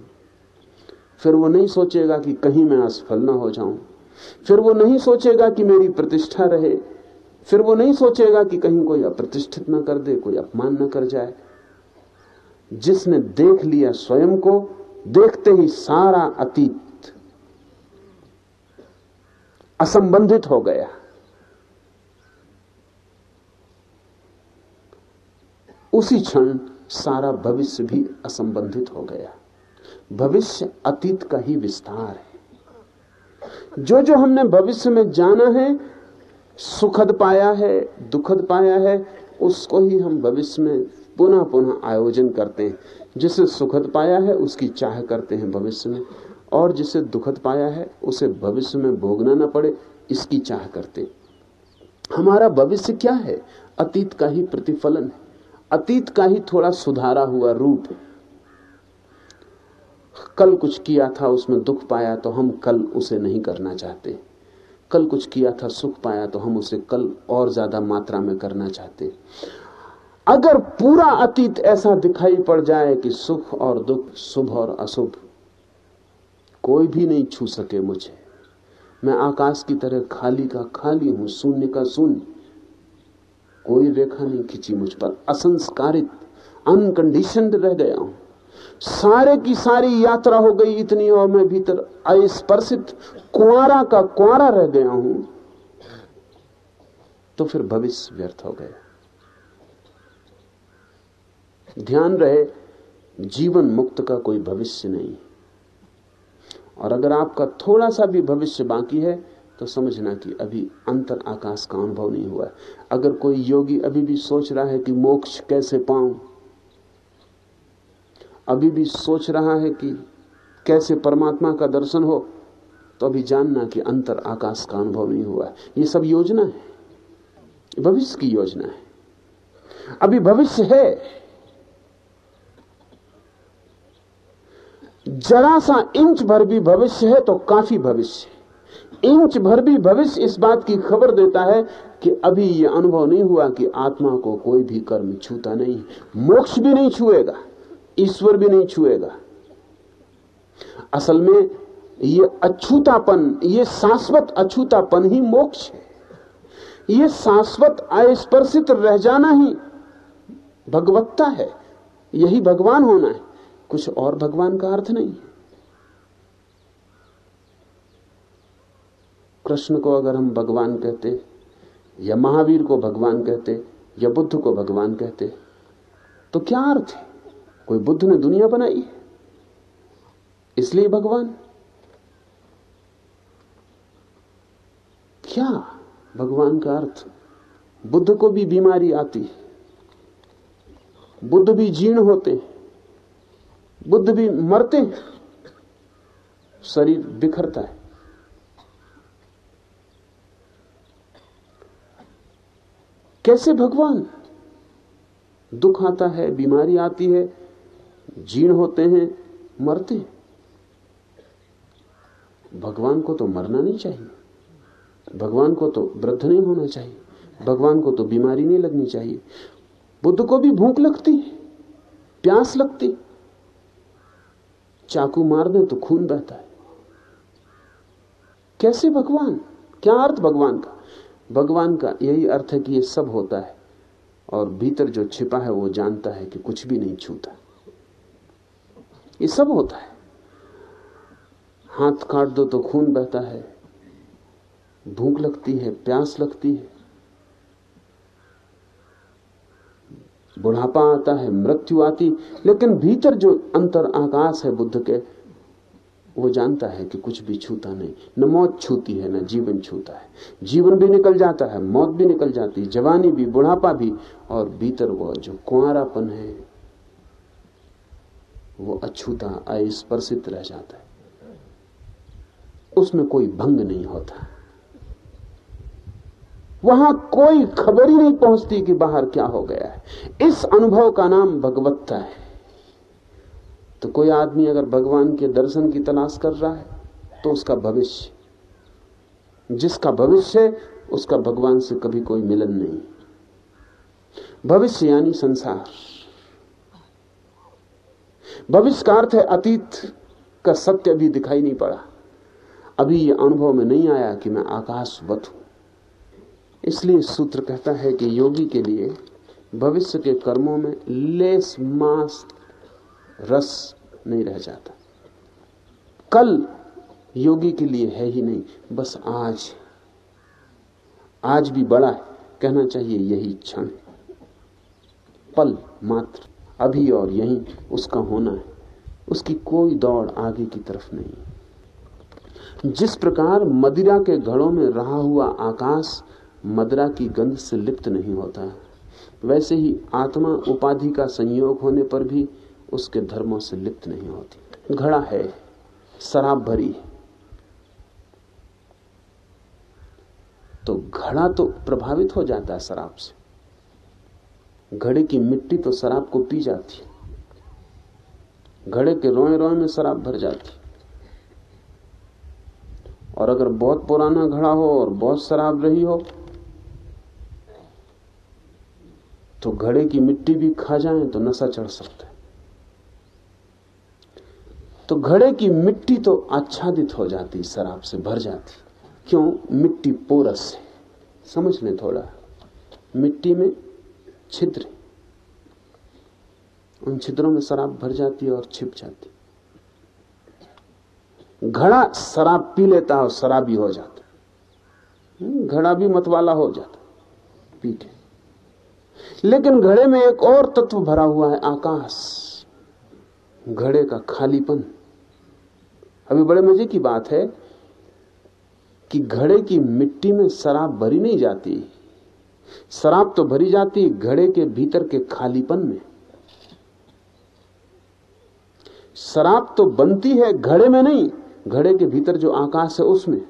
फिर वो नहीं सोचेगा कि कहीं मैं असफल ना हो जाऊँ। फिर वो नहीं सोचेगा कि मेरी प्रतिष्ठा रहे। फिर वो नहीं सोचेगा कि कहीं कोई अप्रतिष्ठित ना कर दे, कोई अपमान ना कर जाए। जिसने देख लिया स्वयं को, देखते ही सारा अतीत असंबंधित हो गया। उसी क्षण सारा भविष्य भी असंबंधित हो गया। भविष्य अतीत का ही विस्तार है। जो जो हमने भविष्य में जाना है, सुखद पाया है, दुखद पाया है, उसको ही हम भविष्य में पुनः पुनः आयोजन करते हैं। जिसे सुखद पाया है, उसकी चाह करते हैं भविष्य में। और जिसे दुखद पाया है, उसे भविष्य में भोगना ना पड़े, इसकी चाह करते। हमारा भविष्य क्या है? अतीत का ही प्रतिफलन है। अतीत का ही थोड़ा सुधारा हुआ रूप है। कल कुछ किया था, उसमें दुख पाया तो हम कल उसे नहीं करना चाहते। कल कुछ किया था, सुख पाया तो हम उसे कल और ज़्यादा मात्रा में करना चाहते। अगर पूरा अतीत ऐसा दिखाई पड़ जाए कि सुख और दुख, शुभ और अशुभ कोई भी नहीं छू सके मुझे। मैं आकाश की तरह खाली का खाली हूँ, शून्य का शून्य। कोई रेखा नहीं खिंची मुझ पर। असंस्कारित अनकंडीशन रह गया हूँ। सारे की सारी यात्रा हो गई इतनी और मैं भीतर अस्पर्शित, कुआरा का कुआरा रह गया हूँ। तो फिर भविष्य व्यर्थ हो गया। ध्यान रहे, जीवन मुक्त का कोई भविष्य नहीं। और अगर आपका थोड़ा सा भी भविष्य बाकी है तो समझना कि अभी अंतर आकाश का अनुभव नहीं हुआ है। अगर कोई योगी अभी भी सोच रहा है कि मोक्ष कैसे पाऊँ, अभी भी सोच रहा है कि कैसे परमात्मा का दर्शन हो तो अभी जानना कि अंतर आकाश का अनुभव नहीं हुआ है। ये सब योजना है। भविष्य की योजना है। अभी भविष्य है। जरा सा इंच भर भी भविष्य है तो काफ़ी भविष्य इंच भर भी भविष्य इस बात की खबर देता है कि अभी यह अनुभव नहीं हुआ कि आत्मा को कोई भी कर्म छूता नहीं। मोक्ष भी नहीं छुएगा, ईश्वर भी नहीं छुएगा। असल में ये अछूतापन, ये शाश्वत अछूतापन ही मोक्ष है। ये शाश्वत अस्पर्शित रह जाना ही भगवत्ता है, यही भगवान होना है। कुछ और भगवान का अर्थ नहीं। कृष्ण को अगर हम भगवान कहते, या महावीर को भगवान कहते, या बुद्ध को भगवान कहते तो क्या अर्थ है? कोई बुद्ध ने दुनिया बनाई इसलिए भगवान। क्या भगवान का अर्थ? बुद्ध को भी बीमारी आती बुद्ध भी जीर्ण होते हैं। बुद्ध भी मरते हैं, शरीर बिखरता है। कैसे भगवान? दुख आता है, बीमारी आती है, जीर्ण होते हैं, मरते हैं। भगवान को तो मरना नहीं चाहिए। भगवान को तो वृद्ध नहीं होना चाहिए। भगवान को तो बीमारी नहीं लगनी चाहिए। बुद्ध को भी भूख लगती प्यास लगती चाकू मार दें तो खून बहता है। कैसे भगवान? क्या अर्थ भगवान का? भगवान का यही अर्थ है कि ये सब होता है और भीतर जो छिपा है वो जानता है कि कुछ भी नहीं छूता। ये सब होता है। हाथ काट दो तो खून बहता है। भूख लगती है, प्यास लगती है। बुढ़ापा आता है, मृत्यु आती। लेकिन भीतर जो अंतर आकाश है बुद्ध के, वो जानता है कि कुछ भी छूता नहीं। न मौत छूती है, न जीवन छूता है। जीवन भी निकल जाता है, मौत भी निकल जाती है जवानी भी, बुढ़ापा भी, और भीतर वो जो कुआरापन है, वो अछूता अस्पर्शित रह जाता है। उसमें कोई भंग नहीं होता। वहाँ कोई खबर ही नहीं पहुँचती कि बाहर क्या हो गया है। इस अनुभव का नाम भगवत्ता है। तो कोई आदमी अगर भगवान के दर्शन की तलाश कर रहा है तो उसका भविष्य, जिसका भविष्य है, उसका भगवान से कभी कोई मिलन नहीं। भविष्य यानी संसार। भविष्य का अर्थ है अतीत का सत्य अभी दिखाई नहीं पड़ा। अभी यह अनुभव में नहीं आया कि मैं आकाशवत हूँ। इसलिए सूत्र कहता है कि योगी के लिए भविष्य के कर्मों में लेस मास रस नहीं रह जाता। कल योगी के लिए है ही नहीं, बस आज। आज भी बड़ा है, कहना चाहिए यही क्षण। पल मात्र, अभी और यही उसका होना है। उसकी कोई दौड़ आगे की तरफ़ नहीं। जिस प्रकार मदिरा के घड़ों में रहा हुआ आकाश मदरा की गंध से लिप्त नहीं होता। वैसे ही आत्मा उपाधि का संयोग होने पर भी उसके धर्मों से लिप्त नहीं होती। घड़ा है, शराब भरी तो घड़ा तो प्रभावित हो जाता है शराब से। घड़े की मिट्टी तो शराब को पी जाती घड़े के रोए रोए में शराब भर जाती और अगर बहुत पुराना घड़ा हो और बहुत शराब रही हो तो घड़े की मिट्टी भी खा जाए तो नशा चढ़ सकता है। तो घड़े की मिट्टी तो आच्छादित हो जाती शराब से भर जाती। क्यों? मिट्टी पोरस है। समझ लें थोड़ा। मिट्टी में छिद्र उन छिद्रों में शराब भर जाती है और छिप जाती। घड़ा शराब पी लेता है और शराबी हो जाता। हम्म, घड़ा भी मतवाला हो जाता। पी लेकिन घड़े में एक और तत्व भरा हुआ है, आकाश। घड़े का खालीपन। अभी बड़े मज़े की बात है कि घड़े की मिट्टी में शराब भरी नहीं जाती। शराब तो भरी जाती घड़े के भीतर के खालीपन में। शराब तो बनती है घड़े में नहीं, घड़े के भीतर जो आकाश है उसमें।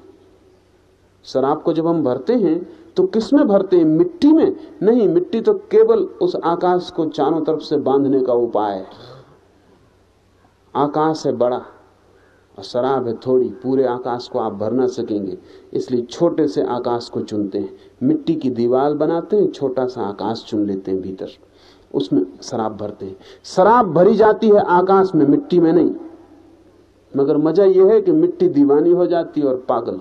शराब को जब हम भरते हैं तो किसमें भरते हैं? मिट्टी में? नहीं, मिट्टी तो केवल उस आकाश को चारों तरफ़ से बांधने का उपाय है। आकाश है बड़ा, और शराब है थोड़ी, पूरे आकाश को आप भर ना सकेंगे, इसलिए छोटे से आकाश को चुनते हैं। मिट्टी की दीवार बनाते हैं, छोटा सा आकाश चुन लेते हैं भीतर, उसमें शराब भरते हैं। शराब भरी जाती है आकाश में, मिट्टी में नहीं। मगर मज़ा यह है कि मिट्टी दीवानी हो जाती है और पागल।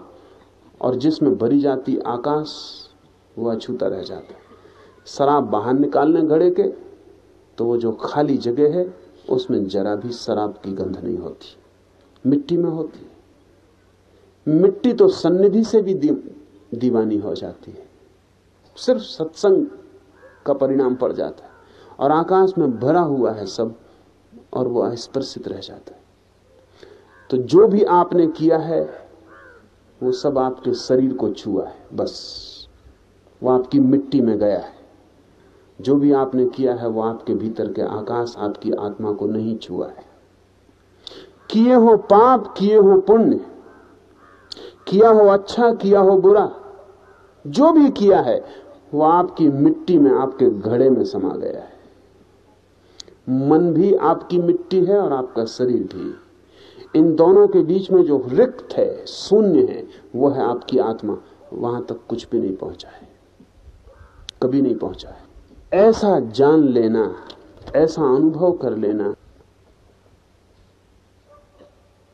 और जिसमें भरी जाती आकाश वो अछूता रह जाता है। शराब बाहर निकालने घड़े के तो वो जो खाली जगह है उसमें जरा भी शराब की गंध नहीं होती। मिट्टी में होती मिट्टी तो सन्निधि से भी दी, दीवानी हो जाती है। सिर्फ़ सत्संग का परिणाम पड़ जाता है। और आकाश में भरा हुआ है सब और वो अस्पर्शित रह जाता है। तो जो भी आपने किया है वो सब आपके शरीर को छुआ है, बस। वो आपकी मिट्टी में गया है। जो भी आपने किया है, वो आपके भीतर के आकाश, आपकी आत्मा को नहीं छुआ है। किए हो पाप, किए हो पुण्य, किया हो अच्छा किया हो बुरा, जो भी किया है, वो आपकी मिट्टी में, आपके घड़े में समा गया है। मन भी आपकी मिट्टी है और आपका शरीर भी। इन दोनों के बीच में जो रिक्त है, शून्य है, वो है आपकी आत्मा। वहाँ तक कुछ भी नहीं पहुँचा है। कभी नहीं पहुँचा है। ऐसा जान लेना, ऐसा अनुभव कर लेना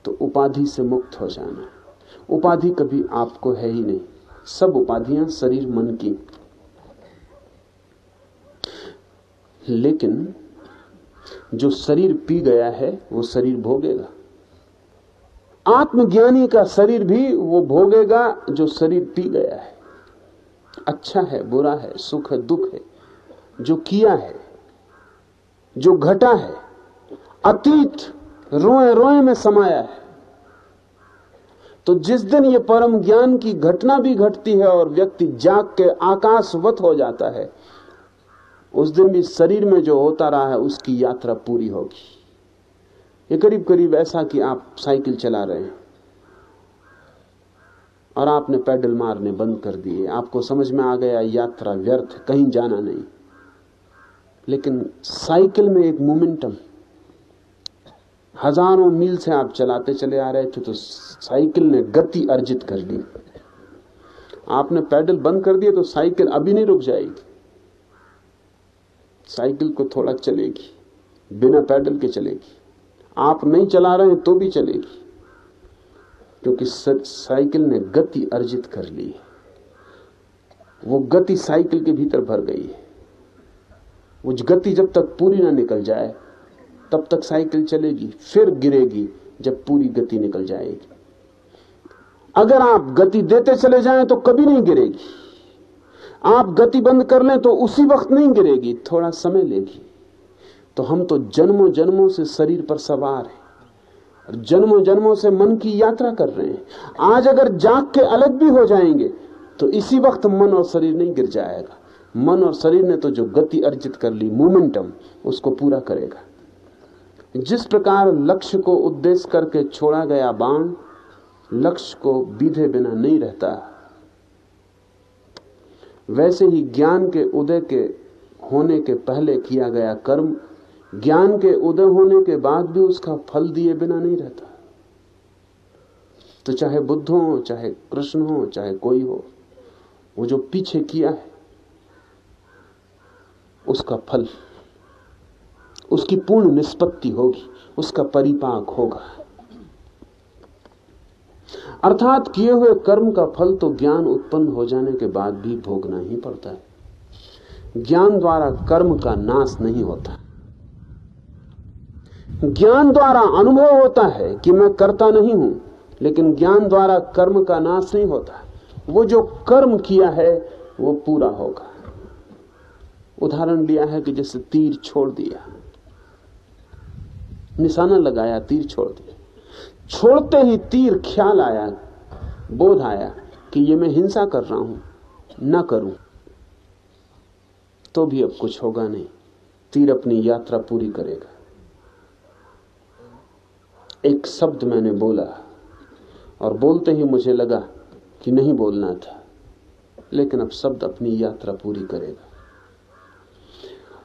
तो उपाधि से मुक्त हो जाना। उपाधि कभी आपको है ही नहीं। सब उपाधियाँ शरीर, मन की। लेकिन जो शरीर पी गया है, वो शरीर भोगेगा। आत्मज्ञानी का शरीर भी वो भोगेगा जो शरीर पी गया है। अच्छा है, बुरा है, सुख है, दुख है, जो किया है, जो घटा है, अतीत रोए रोए में समाया है। तो जिस दिन ये परम ज्ञान की घटना भी घटती है और व्यक्ति जाग के आकाशवत हो जाता है, उस दिन भी शरीर में जो होता रहा है, उसकी यात्रा पूरी होगी। ये करीब करीब ऐसा कि आप साइकिल चला रहे हैं। और आपने पैडल मारने बंद कर दिए। आपको समझ में आ गया, यात्रा व्यर्थ, कहीं जाना नहीं। लेकिन साइकिल में एक मोमेंटम। हज़ारों मील से आप चलाते चले आ रहे थे तो साइकिल ने गति अर्जित कर ली। आपने पैडल बंद कर दिया तो साइकिल अभी नहीं रुक जाएगी। साइकिल को थोड़ा चलेगी, बिना पैडल के चलेगी। आप नहीं चला रहे हैं तो भी चलेगी। क्योंकि साइकिल ने गति अर्जित कर ली वो गति साइकिल के भीतर भर गई है। वो गति जब तक पूरी ना निकल जाए, तब तक साइकिल चलेगी, फिर गिरेगी जब पूरी गति निकल जाएगी। अगर आप गति देते चले जाएँ तो कभी नहीं गिरेगी। आप गति बंद कर लें तो उसी वक्त नहीं गिरेगी, थोड़ा समय लेगी। तो हम तो जन्मों जन्मों से शरीर पर सवार हैं। और जन्मों जन्मों से मन की यात्रा कर रहे हैं। आज अगर जाग के अलग भी हो जाएँगे तो इसी वक्त मन और शरीर नहीं गिर जाएगा। मन और शरीर ने तो जो गति अर्जित कर ली, मोमेंटम, उसको पूरा करेगा। जिस प्रकार लक्ष्य को उद्देश्य करके छोड़ा गया बाण, लक्ष्य को बीधे बिना नहीं रहता। वैसे ही ज्ञान के उदय के होने के पहले किया गया कर्म ज्ञान के उदय होने के बाद भी उसका फल दिए बिना नहीं रहता। तो चाहे बुद्ध हो, चाहे कृष्ण हो, चाहे कोई हो, वो जो पीछे किया है, उसका फल, उसकी पूर्ण निष्पत्ति होगी, उसका परिपाक होगा। अर्थात किए हुए कर्म का फल तो ज्ञान उत्पन्न हो जाने के बाद भी भोगना ही पड़ता है। ज्ञान द्वारा कर्म का नाश नहीं होता। ज्ञान द्वारा अनुभव होता है कि मैं करता नहीं हूँ, लेकिन ज्ञान द्वारा कर्म का नाश नहीं होता। वो जो कर्म किया है, वो पूरा होगा। उदाहरण लिया है कि जैसे तीर छोड़ दिया। निशाना लगाया, तीर छोड़ दिया। छोड़ते ही तीर ख्याल आया, बोध आया कि ये मैं हिंसा कर रहा हूँ, ना करूँ। तो भी अब कुछ होगा नहीं। तीर अपनी यात्रा पूरी करेगा। एक शब्द मैंने बोला और बोलते ही मुझे लगा कि नहीं बोलना था, लेकिन अब शब्द अपनी यात्रा पूरी करेगा।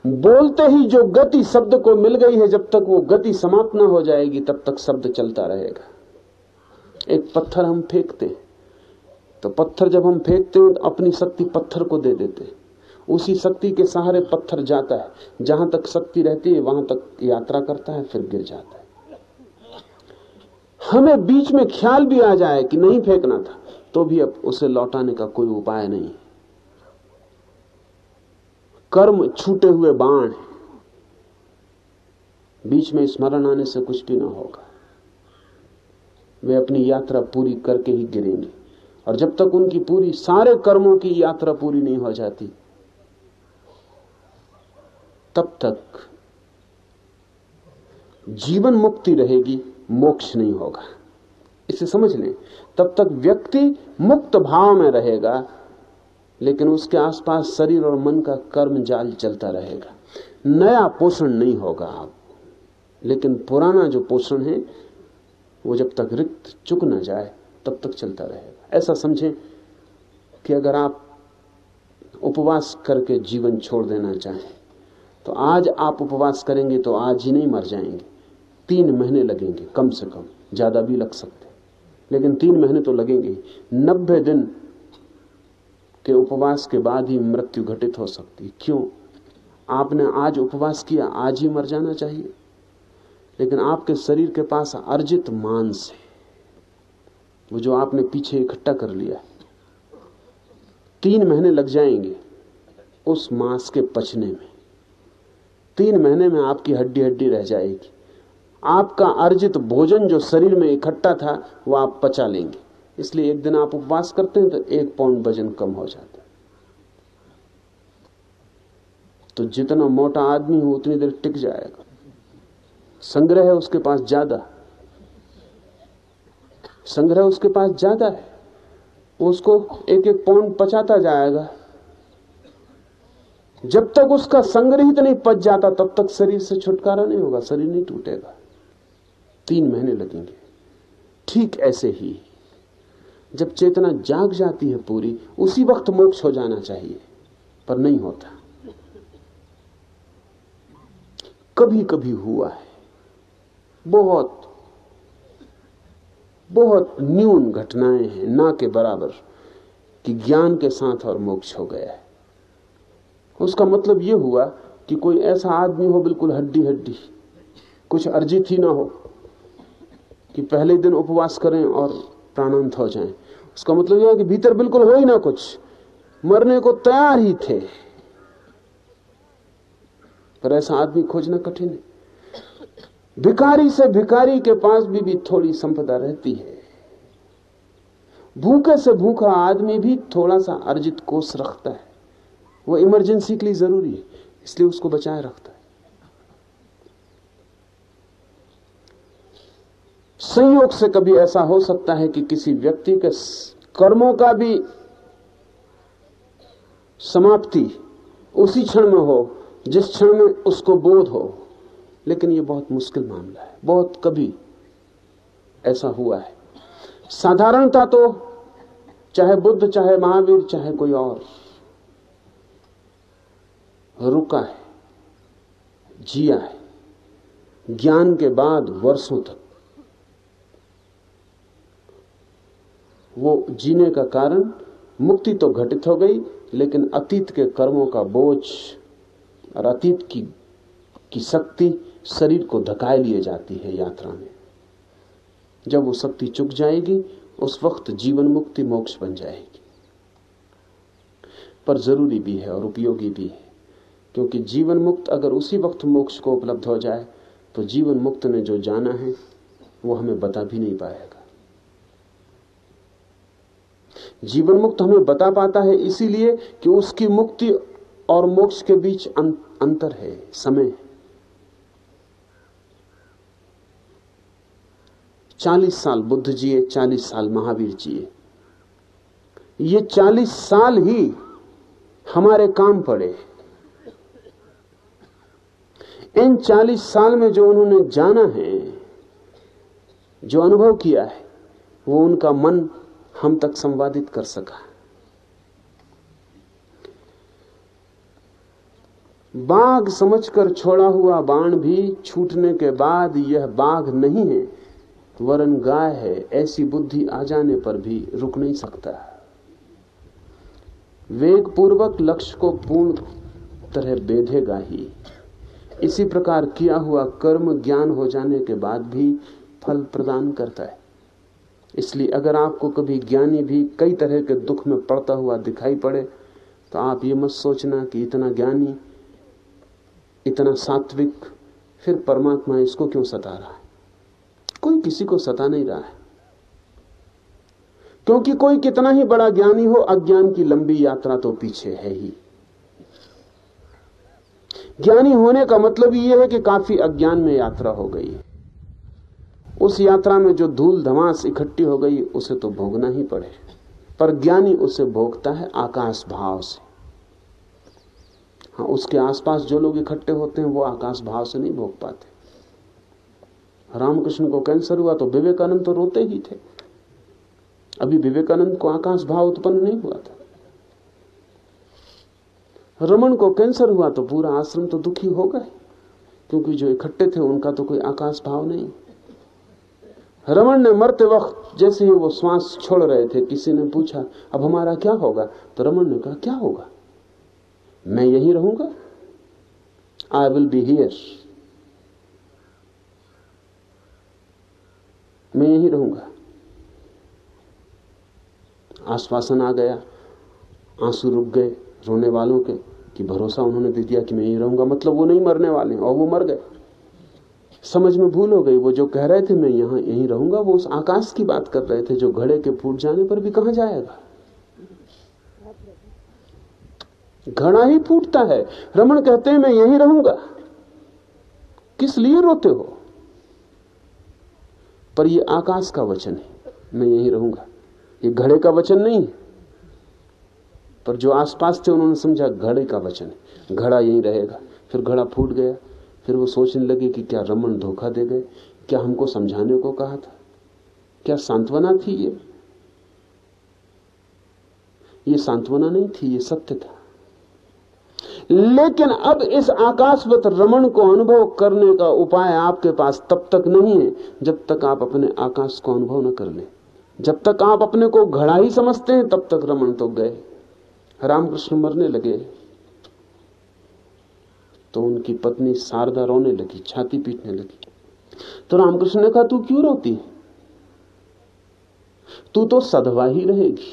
बोलते ही जो गति शब्द को मिल गई है, जब तक वो गति समाप्त ना हो जाएगी, तब तक शब्द चलता रहेगा। एक पत्थर हम फेंकते तो पत्थर जब हम फेंकते हैं तो अपनी शक्ति पत्थर को दे देते उसी शक्ति के सहारे पत्थर जाता है, जहाँ तक शक्ति रहती है, वहाँ तक यात्रा करता है, फिर गिर जाता है। हमें बीच में ख्याल भी आ जाए कि नहीं फेंकना था तो भी अब उसे लौटाने का कोई उपाय नहीं। कर्म छूटे हुए बाण है। बीच में स्मरण आने से कुछ भी ना होगा। वे अपनी यात्रा पूरी करके ही गिरेंगे, और जब तक उनकी पूरी सारे कर्मों की यात्रा पूरी नहीं हो जाती, तब तक जीवन मुक्ति रहेगी। मोक्ष नहीं होगा। इसे समझ लें। तब तक व्यक्ति मुक्त भाव में रहेगा, लेकिन उसके आसपास शरीर और मन का कर्म जाल चलता रहेगा। नया पोषण नहीं होगा आप लेकिन पुराना जो पोषण है, वो जब तक रिक्त चुक ना जाए, तब तक चलता रहेगा। ऐसा समझें कि अगर आप उपवास करके जीवन छोड़ देना चाहें तो आज आप उपवास करेंगे तो आज ही नहीं मर जाएँगे। तीन महीने लगेंगे, कम से कम, ज़्यादा भी लग सकते लेकिन तीन महीने तो लगेंगे नब्बे दिन के उपवास के बाद ही मृत्यु घटित हो सकती है। क्यों? आपने आज उपवास किया, आज ही मर जाना चाहिए। लेकिन आपके शरीर के पास अर्जित मांस है। वो जो आपने पीछे इकट्ठा कर लिया तीन महीने लग जाएँगे उस मांस के पचने में। तीन महीने में आपकी हड्डी हड्डी रह जाएगी। आपका अर्जित भोजन जो शरीर में इकट्ठा था, वो आप पचा लेंगे। इसलिए एक दिन आप उपवास करते हैं तो एक पाउंड वज़न कम हो जाता है। तो जितना मोटा आदमी हो, उतनी देर टिक जाएगा। संग्रह है उसके पास ज़्यादा। संग्रह उसके पास ज़्यादा है। उसको एक एक पाउंड पचाता जाएगा। जब तक उसका संग्रहित नहीं पच जाता, तब तक शरीर से छुटकारा नहीं होगा, शरीर नहीं टूटेगा। तीन महीने लगेंगे। ठीक ऐसे ही, जब चेतना जाग जाती है पूरी, उसी वक्त मोक्ष हो जाना चाहिए, पर नहीं होता। कभी कभी हुआ है, बहुत बहुत न्यून घटनाएँ हैं, ना के बराबर, कि ज्ञान के साथ और मोक्ष हो गया है। उसका मतलब यह हुआ कि कोई ऐसा आदमी हो, बिल्कुल हड्डी हड्डी कुछ अर्जित ही ना हो कि पहले दिन उपवास करें और प्राणांत हो जाएँ। उसका मतलब यह है कि भीतर बिल्कुल हो ही ना कुछ। मरने को तैयार ही थे। पर ऐसा आदमी खोजना कठिन है। भिकारी से भिकारी के पास भी, भी थोड़ी संपदा रहती है। भूखे से भूखा आदमी भी थोड़ा सा अर्जित कोष रखता है। वो इमरजेंसी के लिए ज़रूरी है इसलिए उसको बचाए रखता है। संयोग से कभी ऐसा हो सकता है कि किसी व्यक्ति के कर्मों का भी समाप्ति उसी क्षण में हो, जिस क्षण में उसको बोध हो। लेकिन यह बहुत मुश्किल मामला है। बहुत कभी ऐसा हुआ है। साधारणता तो चाहे बुद्ध, चाहे महावीर, चाहे कोई और रुका है, जिया है। ज्ञान के बाद वर्षों तक वो जीने का कारण, मुक्ति तो घटित हो गई, लेकिन अतीत के कर्मों का बोझ और अतीत की की शक्ति शरीर को धकाए लिए जाती है यात्रा में। जब वो शक्ति चुक जाएगी, उस वक्त जीवन मुक्ति मोक्ष बन जाएगी। पर ज़रूरी भी है और उपयोगी भी है, क्योंकि जीवन मुक्त अगर उसी वक्त मोक्ष को उपलब्ध हो जाए तो जीवन मुक्त ने जो जाना है, वो हमें बता भी नहीं पाएगा जीवन मुक्त हमें बता पाता है इसीलिए कि उसकी मुक्ति और मोक्ष के बीच अं-, अंतर है समय चालीस साल बुद्ध जिए चालीस साल महावीर जिए। ये चालीस साल ही हमारे काम पड़े। इन चालीस साल में जो उन्होंने जाना है जो अनुभव किया है वो उनका मन हम तक संवादित कर सका। बाघ समझकर छोड़ा हुआ बाण भी छूटने के बाद यह बाघ नहीं है, वरन गाय है, ऐसी बुद्धि आ जाने पर भी रुक नहीं सकता। वेग पूर्वक लक्ष्य को पूर्ण तरह बेधेगा ही। इसी प्रकार किया हुआ कर्म ज्ञान हो जाने के बाद भी फल प्रदान करता है। इसलिए अगर आपको कभी ज्ञानी भी कई तरह के दुख में पड़ता हुआ दिखाई पड़े तो आप ये मत सोचना कि इतना ज्ञानी, इतना सात्विक, फिर परमात्मा इसको क्यों सता रहा है? कोई किसी को सता नहीं रहा है। क्योंकि कोई कितना ही बड़ा ज्ञानी हो, अज्ञान की लंबी यात्रा तो पीछे है ही। ज्ञानी होने का मतलब यह है कि काफ़ी अज्ञान में यात्रा हो गई है। उस यात्रा में जो धूल धमास इकट्ठी हो गई, उसे तो भोगना ही पड़े। पर ज्ञानी उसे भोगता है आकाश भाव से। हाँ उसके आसपास जो लोग इकट्ठे होते हैं, वो आकाश भाव से नहीं भोग पाते। रामकृष्ण को कैंसर हुआ तो विवेकानंद तो रोते ही थे। अभी विवेकानंद को आकाश भाव उत्पन्न नहीं हुआ था। रमन को कैंसर हुआ तो पूरा आश्रम तो दुखी हो गए, क्योंकि जो इकट्ठे थे, उनका तो कोई आकाश भाव नहीं। रमन ने मरते वक्त जैसे ही वो श्वास छोड़ रहे थे, किसी ने पूछा, अब हमारा क्या होगा? तो रमन ने कहा, क्या होगा? मैं यहीं रहूँगा? आई विल बी हियर मैं यहीं रहूँगा। आश्वासन आ गया। आँसू रुक गए रोने वालों के कि भरोसा उन्होंने दे दिया कि मैं यहीं रहूँगा। मतलब वो नहीं मरने वाले और वो मर गए। समझ में भूल हो गई। वो जो कह रहे थे, मैं यहाँ यहीं रहूँगा, वो उस आकाश की बात कर रहे थे, जो घड़े के फूट जाने पर भी कहाँ जाएगा? घड़ा ही फूटता है। रमन कहते हैं, मैं यहीं रहूँगा। किस लिए रोते हो? पर ये आकाश का वचन है, मैं यहीं रहूँगा। ये घड़े का वचन नहीं पर जो आसपास थे, उन्होंने समझा, घड़े का वचन है। घड़ा यहीं रहेगा। फिर घड़ा फूट गया। फिर वो सोचने लगे कि क्या रमन धोखा दे गए, क्या हमको समझाने को कहा था? क्या सांत्वना थी ये? ये सांत्वना नहीं थी, ये सत्य था। लेकिन अब इस आकाशवत रमन को अनुभव करने का उपाय आपके पास तब तक नहीं है, जब तक आप अपने आकाश को अनुभव न कर ले। जब तक आप अपने को घड़ा ही समझते हैं, तब तक रमन तो गए। रामकृष्ण मरने लगे। तो उनकी पत्नी शारदा रोने लगी, छाती पीटने लगी। तो रामकृष्ण ने कहा, तू क्यों रोती तू तो सधवा ही रहेगी।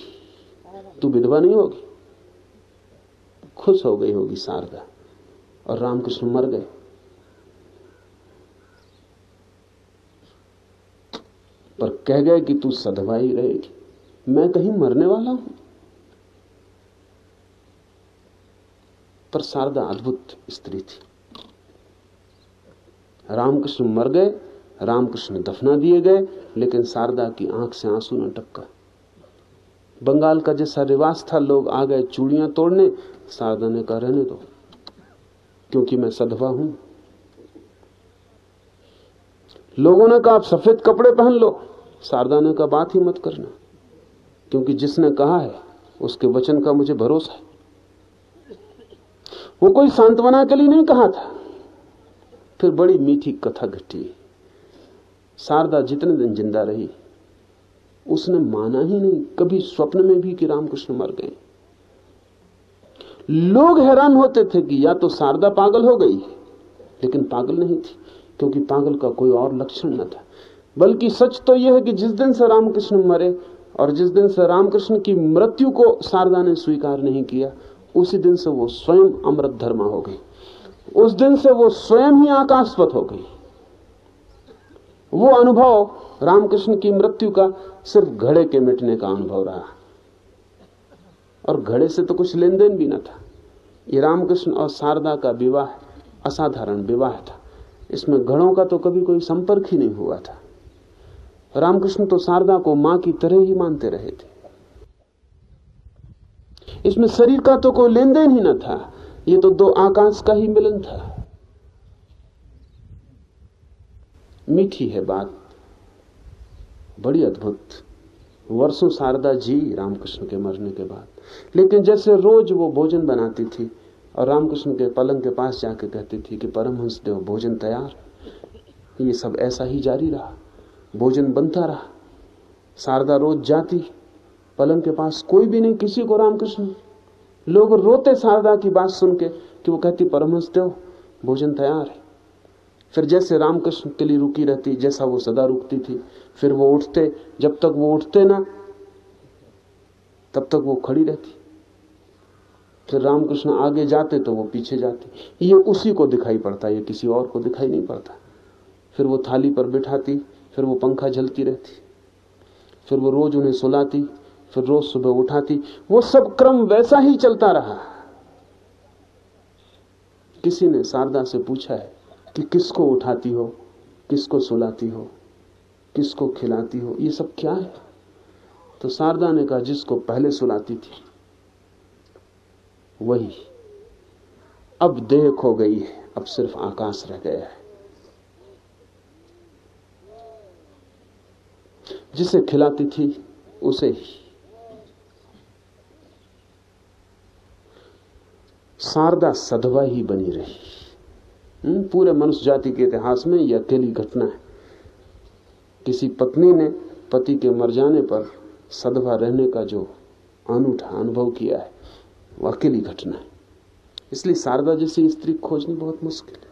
तू विधवा नहीं होगी। खुश हो गई होगी शारदा और रामकृष्ण मर गए। पर कह गए कि तू सधवा ही रहेगी। मैं कहीं मरने वाला हूँ। पर शारदा अद्भुत स्त्री थी। रामकृष्ण मर गए, रामकृष्ण दफना दिए गए, लेकिन शारदा की आँख से आँसू न टपका। बंगाल का जैसा रिवाज था, लोग आ गए चूड़ियाँ तोड़ने, शारदा ने कहा, रहने दो, क्योंकि मैं सधवा हूँ। लोगों ने कहा, आप सफ़ेद कपड़े पहन लो। शारदा ने कहा, बात ही मत करना, क्योंकि जिसने कहा है, उसके वचन का मुझे भरोसा है। वो कोई सांत्वना के लिए नहीं कहा था। फिर बड़ी मीठी कथा घटी। शारदा जितने दिन ज़िंदा रही, उसने माना ही नहीं, कभी स्वप्न में भी कि रामकृष्ण मर गए। लोग हैरान होते थे कि या तो शारदा पागल हो गई, लेकिन पागल नहीं थी, क्योंकि पागल का कोई और लक्षण न था। बल्कि सच तो यह है कि जिस दिन से रामकृष्ण मरे और जिस दिन से रामकृष्ण की मृत्यु को शारदा ने स्वीकार नहीं किया उसी दिन से वो स्वयं अमृत धर्मा हो गई। उस दिन से वो स्वयं ही आकाशवत हो गई। वो अनुभव रामकृष्ण की मृत्यु का सिर्फ़ घड़े के मिटने का अनुभव रहा। और घड़े से तो कुछ लेन देन भी न था। ये रामकृष्ण और शारदा का विवाह, असाधारण विवाह था। इसमें घड़ों का तो कभी कोई संपर्क ही नहीं हुआ था। रामकृष्ण तो शारदा को माँ की तरह ही मानते रहे थे। इसमें शरीर का तो कोई लेन देन ही न था। ये तो दो आकाश का ही मिलन था। मीठी है बात। बड़ी अद्भुत। वर्षों शारदा जी रामकृष्ण के मरने के बाद। लेकिन जैसे रोज वो भोजन बनाती थी और रामकृष्ण के पलंग के पास जाके कहती थी कि परमहंस देव, भोजन तैयार। ये सब ऐसा ही जारी रहा। भोजन बनता रहा। शारदा रोज जाती। पलंग के पास कोई भी नहीं, किसी को रामकृष्ण। लोग रोते शारदा की बात सुन के कि वो कहती, परमहंस देव भोजन तैयार है। फिर जैसे रामकृष्ण के लिए रुकी रहती, जैसा वो सदा रुकती थी, फिर वो उठते, जब तक वो उठते ना, तब तक वो खड़ी रहती। फिर रामकृष्ण आगे जाते तो वो पीछे जाती। ये उसी को दिखाई पड़ता, ये किसी और को दिखाई नहीं पड़ता। फिर वो थाली पर बिठाती, फिर वो पंखा झलती रहती। फिर वो रोज उन्हें सुलाती फिर रोज सुबह उठाती, वो सब क्रम वैसा ही चलता रहा। किसी ने शारदा से पूछा है कि किसको उठाती हो, किसको सुलाती हो, किसको खिलाती हो, ये सब क्या है? तो शारदा ने कहा, जिसको पहले सुलाती थी, वही। अब देह खो गई है, अब सिर्फ़ आकाश रह गया है। जिसे खिलाती थी, उसे ही। शारदा सदवा ही बनी रही। हम्म, पूरे मनुष्य जाति के इतिहास में यह अकेली घटना है। किसी पत्नी ने पति के मर जाने पर सदवा रहने का जो अनूठा अनुभव किया है वह अकेली घटना है। इसलिए शारदा जैसी स्त्री खोजनी बहुत मुश्किल है।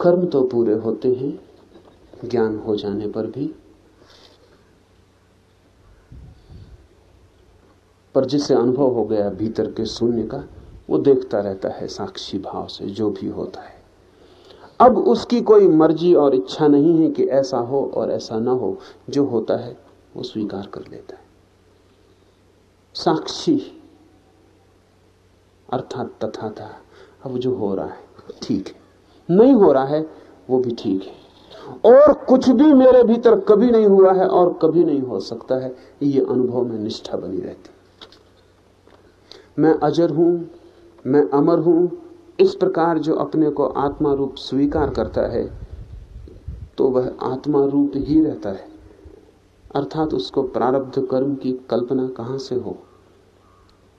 कर्म तो पूरे होते हैं ज्ञान हो जाने पर भी पर जिसे अनुभव हो गया भीतर के शून्य का, वो देखता रहता है साक्षी भाव से, जो भी होता है। अब उसकी कोई मर्ज़ी और इच्छा नहीं है कि ऐसा हो और ऐसा ना हो, जो होता है, वो स्वीकार कर लेता है। साक्षी, अर्थात तथा था अब जो हो रहा है, ठीक है। नहीं हो रहा है, वो भी ठीक है। और कुछ भी मेरे भीतर कभी नहीं हुआ है और कभी नहीं हो सकता है, ये अनुभव में निष्ठा बनी रहती मैं अजर हूँ, मैं अमर हूँ, इस प्रकार जो अपने को आत्मा रूप स्वीकार करता है तो वह आत्मा रूप ही रहता है। अर्थात उसको प्रारब्ध कर्म की कल्पना कहाँ से हो?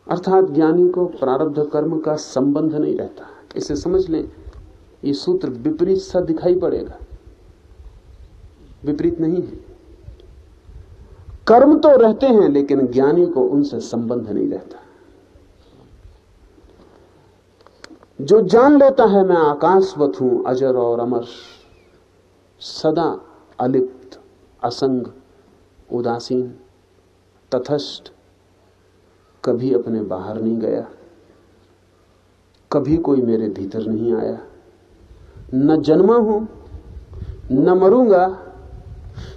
अर्थात ज्ञानी को प्रारब्ध कर्म का संबंध नहीं रहता। इसे समझ लें, ये सूत्र विपरीत सा दिखाई पड़ेगा। विपरीत नहीं है। कर्म तो रहते हैं, लेकिन ज्ञानी को उनसे संबंध नहीं रहता। जो जान लेता है मैं आकाशवत हूँ, अजर और अमर। सदा अलिप्त, असंग, उदासीन, तथस्थ। कभी अपने बाहर नहीं गया। कभी कोई मेरे भीतर नहीं आया। न जन्मा हूँ, न मरूँगा।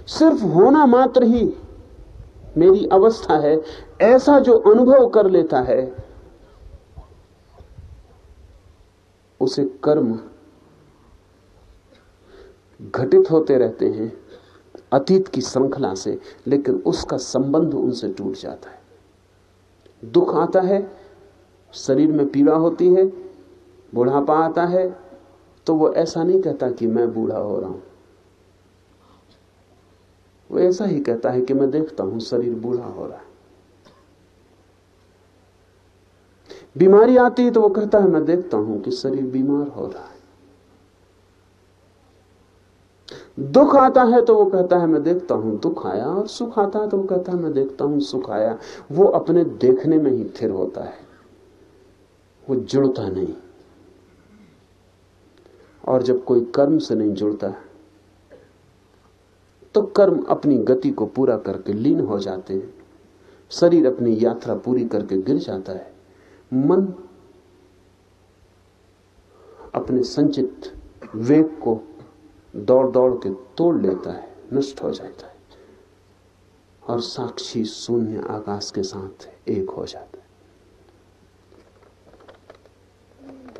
सिर्फ़ होना मात्र ही मेरी अवस्था है, ऐसा जो अनुभव कर लेता है। उसे कर्म घटित होते रहते हैं, अतीत की श्रृंखला से, लेकिन उसका संबंध उनसे टूट जाता है। दुख आता है, शरीर में पीड़ा होती है, बुढ़ापा आता है तो वो ऐसा नहीं कहता कि मैं बूढ़ा हो रहा हूँ। वो ऐसा ही कहता है कि मैं देखता हूँ शरीर बूढ़ा हो रहा है। बीमारी आती है तो वो कहता है, मैं देखता हूँ कि शरीर बीमार हो रहा है। दुख आता है तो वो कहता है, मैं देखता हूँ दुख आया और सुख आता है। तो वो कहता है, मैं देखता हूँ सुख आया। वो अपने देखने में ही थिर होता है। वो जुड़ता नहीं। और जब कोई कर्म से नहीं जुड़ता तो कर्म अपनी गति को पूरा करके लीन हो जाते हैं। शरीर अपनी यात्रा पूरी करके गिर जाता है। मन, अपने संचित वेग को दौड़ दौड़ के तोड़ लेता है, नष्ट हो जाता है। और साक्षी शून्य आकाश के साथ एक हो जाता है।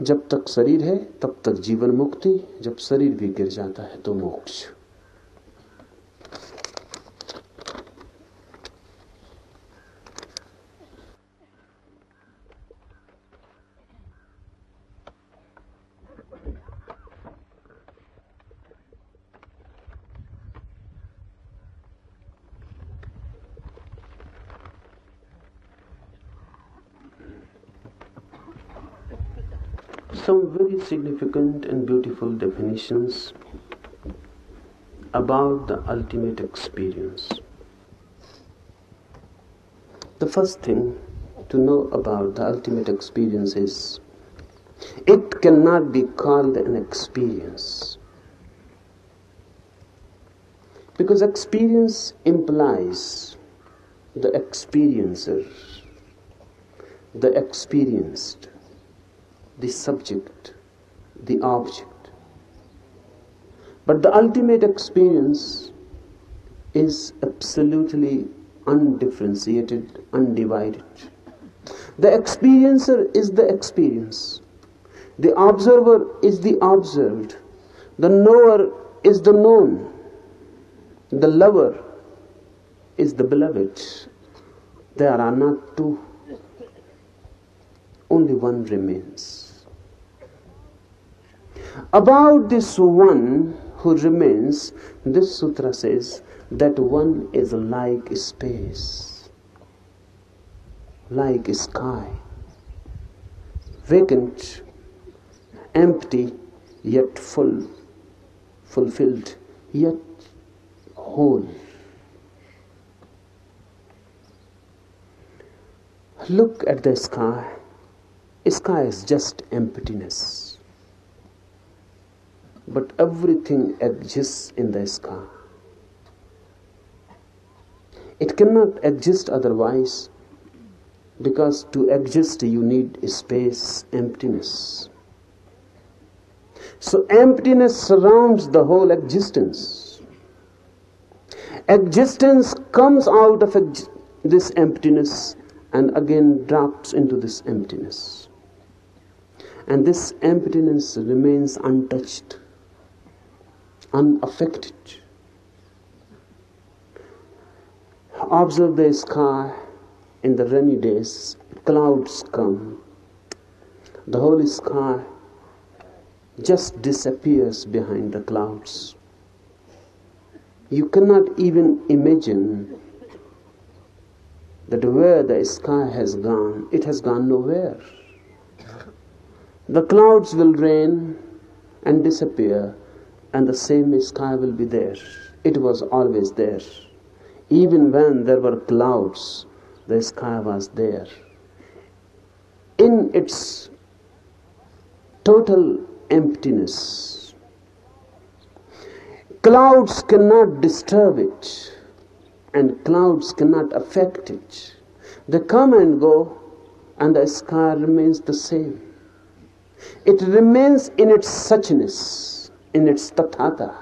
जब तक शरीर है, तब तक जीवन मुक्ति, जब शरीर भी गिर जाता है तो मोक्ष। Significant and beautiful definitions about the ultimate experience. The first thing to know about the ultimate experience is it cannot be called an experience. Because experience implies the experiencer, the experienced, the subject, the object. But the ultimate experience is absolutely undifferentiated, undivided. The experiencer is the experience. The observer is the observed. The knower is the known. The lover is the beloved. There are not two. Only one remains. About this one who remains, this sutra says that one is like space, like sky, vacant, empty, yet full, fulfilled, yet whole. Look at the sky. Sky is just emptiness. But everything exists in the sky. It cannot exist otherwise because to exist you need space, emptiness. So emptiness surrounds the whole existence. Existence comes out of this emptiness and again drops into this emptiness. And this emptiness remains untouched, unaffected. Observe the sky in the rainy days, clouds come. The whole sky just disappears behind the clouds. You cannot even imagine that where the sky has gone, it has gone nowhere. The clouds will rain and disappear, and the same sky will be there. It was always there. Even when there were clouds, the sky was there. In its total emptiness, clouds cannot disturb it and clouds cannot affect it. They come and go, and the sky remains the same. It remains in its suchness, in its tathata.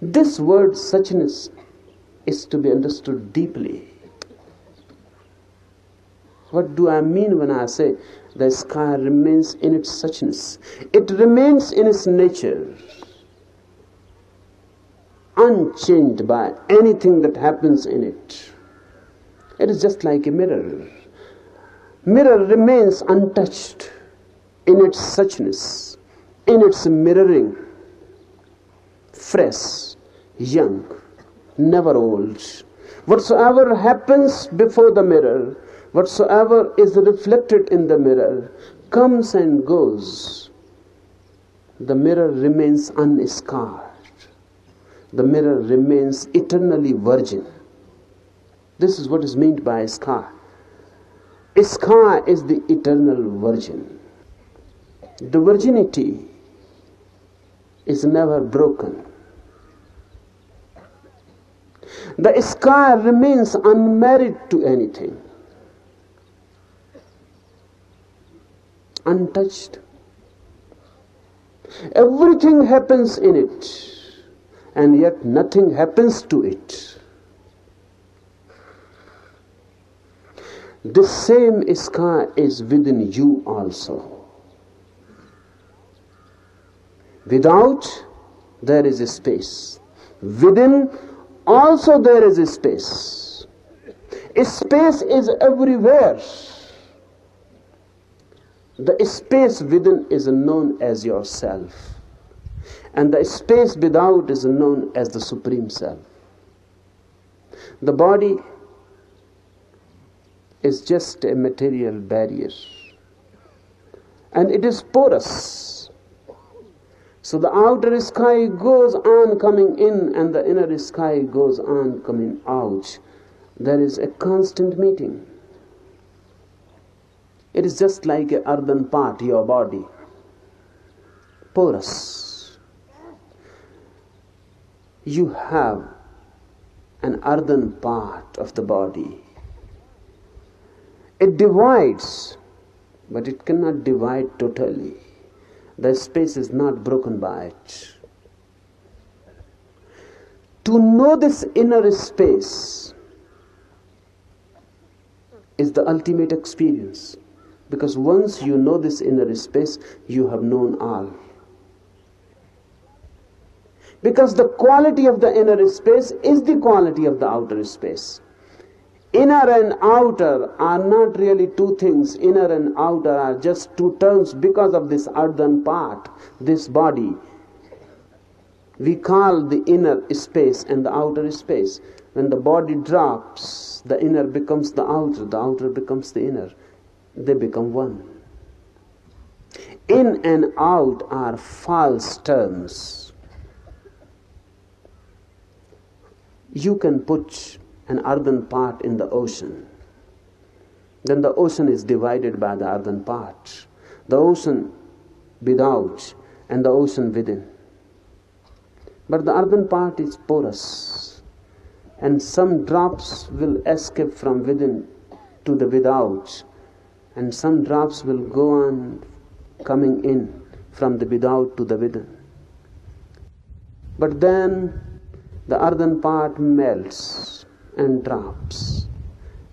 This word suchness is to be understood deeply. What do I mean when I say the sky remains in its suchness? It remains in its nature unchanged by anything that happens in it. It is just like a mirror. Mirror remains untouched in its suchness, in its mirroring, fresh, young, never old. Whatsoever happens before the mirror, whatsoever is reflected in the mirror, comes and goes. The mirror remains unscarred the mirror remains eternally virgin. This is what is meant by sky. Sky is the eternal virgin. The virginity is never broken. The sky remains unmarried to anything, untouched. Everything happens in it and yet nothing happens to it. The same sky is within you also. Without, there is a space. Within, also there is a space. A space is everywhere. The space within is known as yourself and the space without is known as the Supreme Self. The body is just a material barrier, and it is porous. So the outer sky goes on coming in and the inner sky goes on coming out. There is a constant meeting. It is just like a earthen part, your body. Porous. You have an earthen part of the body. It divides, but it cannot divide totally. The space is not broken by it. To know this inner space is the ultimate experience. Because once you know this inner space, you have known all. Because the quality of the inner space is the quality of the outer space. Inner and outer are not really two things. Inner and outer are just two terms because of this earthen part, this body. We call the inner space and the outer space. When the body drops, the inner becomes the outer, the outer becomes the inner they become one. In and out are false terms. You can put an earthen part in the ocean. Then the ocean is divided by the earthen part. The ocean without and the ocean within. But the earthen part is porous, and some drops will escape from within to the without, and some drops will go on coming in from the without to the within. But then the earthen part melts and drops,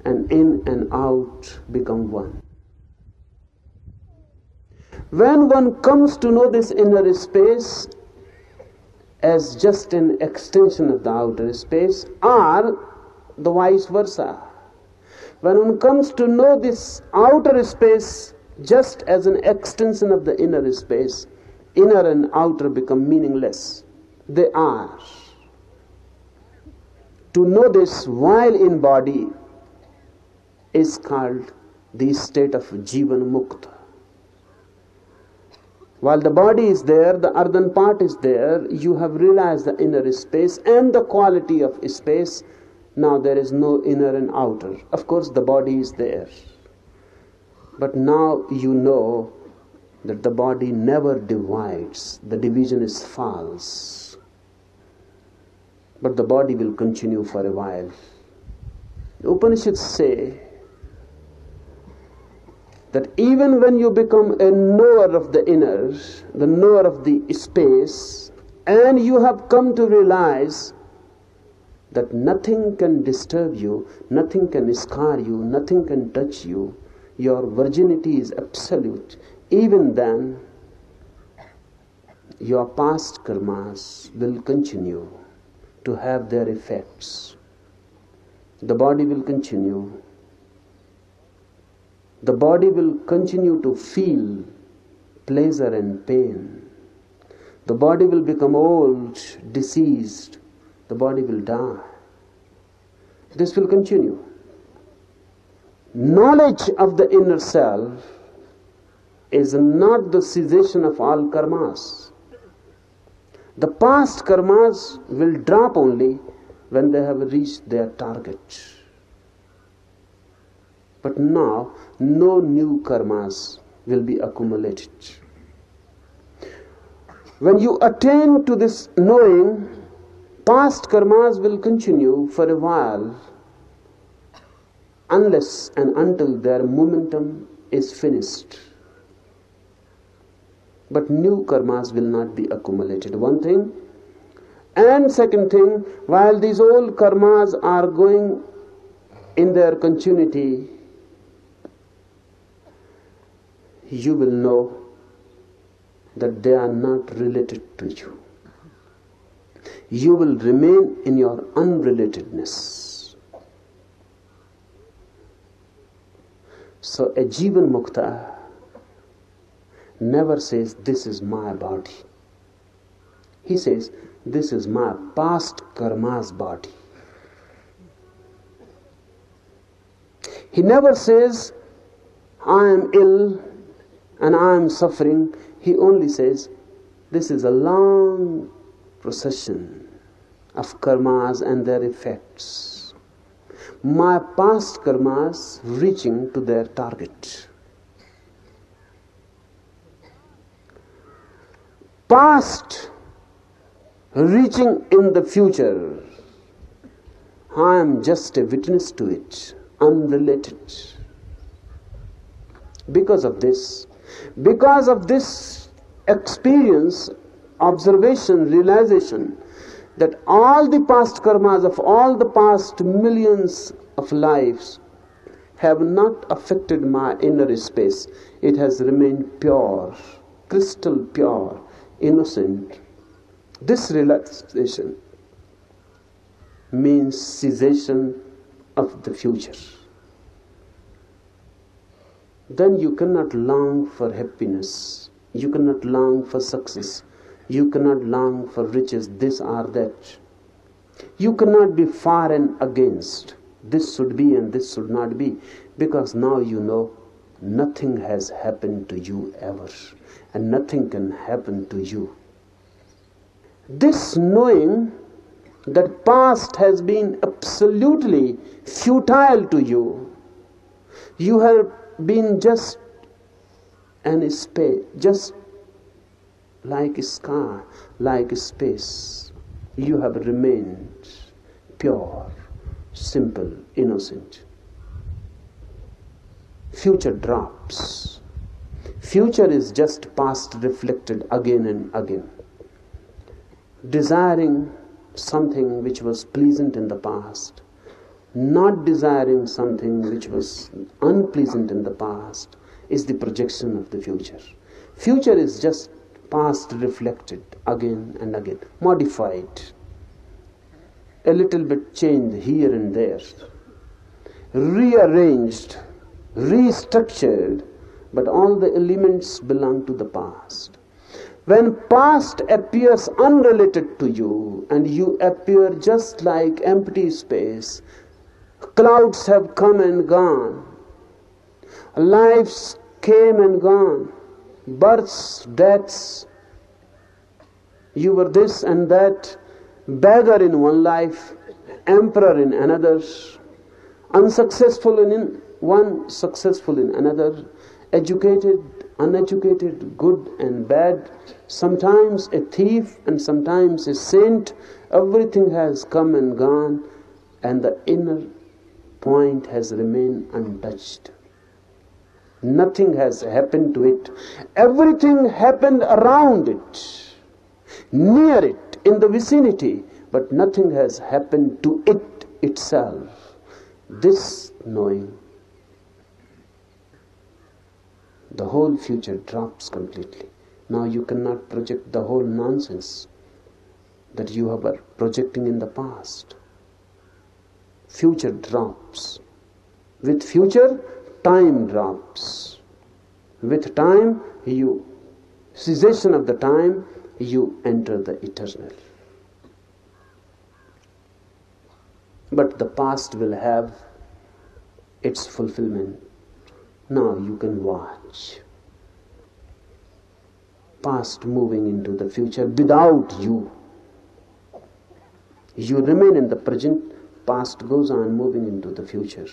and in and out become one. When one comes to know this inner space as just an extension of the outer space, or the vice versa, when one comes to know this outer space just as an extension of the inner space, inner and outer become meaningless. They are. To know this while in body is called the state of Jivan Mukta. While the body is there, the earthen part is there, you have realized the inner space and the quality of space now there is no inner and outer. Of course, the body is there. But now you know that the body never divides, the division is false. But the body will continue for a while. Upanishads say that even when you become a knower of the inner, the knower of the space, and you have come to realize that nothing can disturb you, nothing can scar you, nothing can touch you. Your virginity is absolute. Even then, your past karmas will continue to have their effects. The body will continue. The body will continue to feel pleasure and pain. The body will become old, diseased, the body will die. This will continue. Knowledge of the inner self is not the cessation of all karmas. The past karmas will drop only when they have reached their target. But now, no new karmas will be accumulated. When you attain to this knowing, Past karmas will continue for a while unless and until their momentum is finished. But new karmas will not be accumulated. One thing. And second thing, while these old karmas are going in their continuity, you will know that they are not related to you you will remain in your unrelatedness. So a Jivan Mukta never says, This is my body. He says, This is my past karma's body. He never says, I am ill and I am suffering, he only says, This is a long procession of karmas and their effects. My past karmas reaching to their target. Past reaching in the future. I am just a witness to it, unrelated. Because of this, because of this experience, observation, realization that all the past karmas of all the past millions of lives have not affected my inner space. It has remained pure, crystal pure, innocent. This relaxation means cessation of the future then you cannot long for happiness, you cannot long for success, you cannot long for riches, this or that. You cannot be far and against. This should be and this should not be, because now you know nothing has happened to you ever, and nothing can happen to you. This knowing that past has been absolutely futile to you, you have been just an space, just like a sky, like a space. You have remained pure, simple, innocent. Future drops. Future is just past reflected again and again. Desiring something which was pleasant in the past not desiring something which was unpleasant in the past is the projection of the future. Future is just past reflected again and again, modified, a little bit changed here and there, rearranged, restructured, but all the elements belong to the past. When past appears unrelated to you and you appear just like empty space, Clouds have come and gone. Lives came and gone. Births, deaths. You were this and that. Beggar in one life, emperor in another, unsuccessful in one, successful in another, educated, uneducated, good and bad, sometimes a thief and sometimes a saint. Everything has come and gone, and the inner point has remained untouched. Nothing has happened to it. Everything happened around it, near it, in the vicinity, but nothing has happened to it itself. This knowing, the whole future drops completely. Now you cannot project the whole nonsense that you were projecting in the past future drops. With future, time drops. With time, you, cessation of the time, you enter the eternal. But the past will have its fulfillment. Now you can watch. Past moving into the future without you. You remain in the present past goes on moving into the future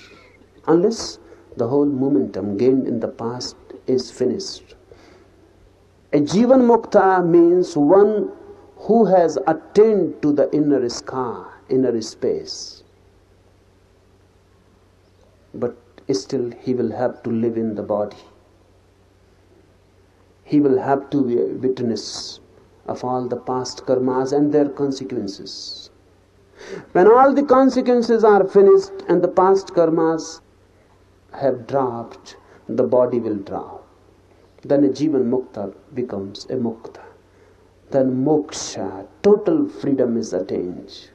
unless the whole momentum gained in the past is finished. A Jivan Mukta means one who has attained to the inner sky, inner space. But still, he will have to live in the body. He will have to be a witness of all the past karmas and their consequences. When all the consequences are finished and the past karmas have dropped, the body will drop. Then a Jivan Mukta becomes a Mukta. Then moksha, total freedom is attained.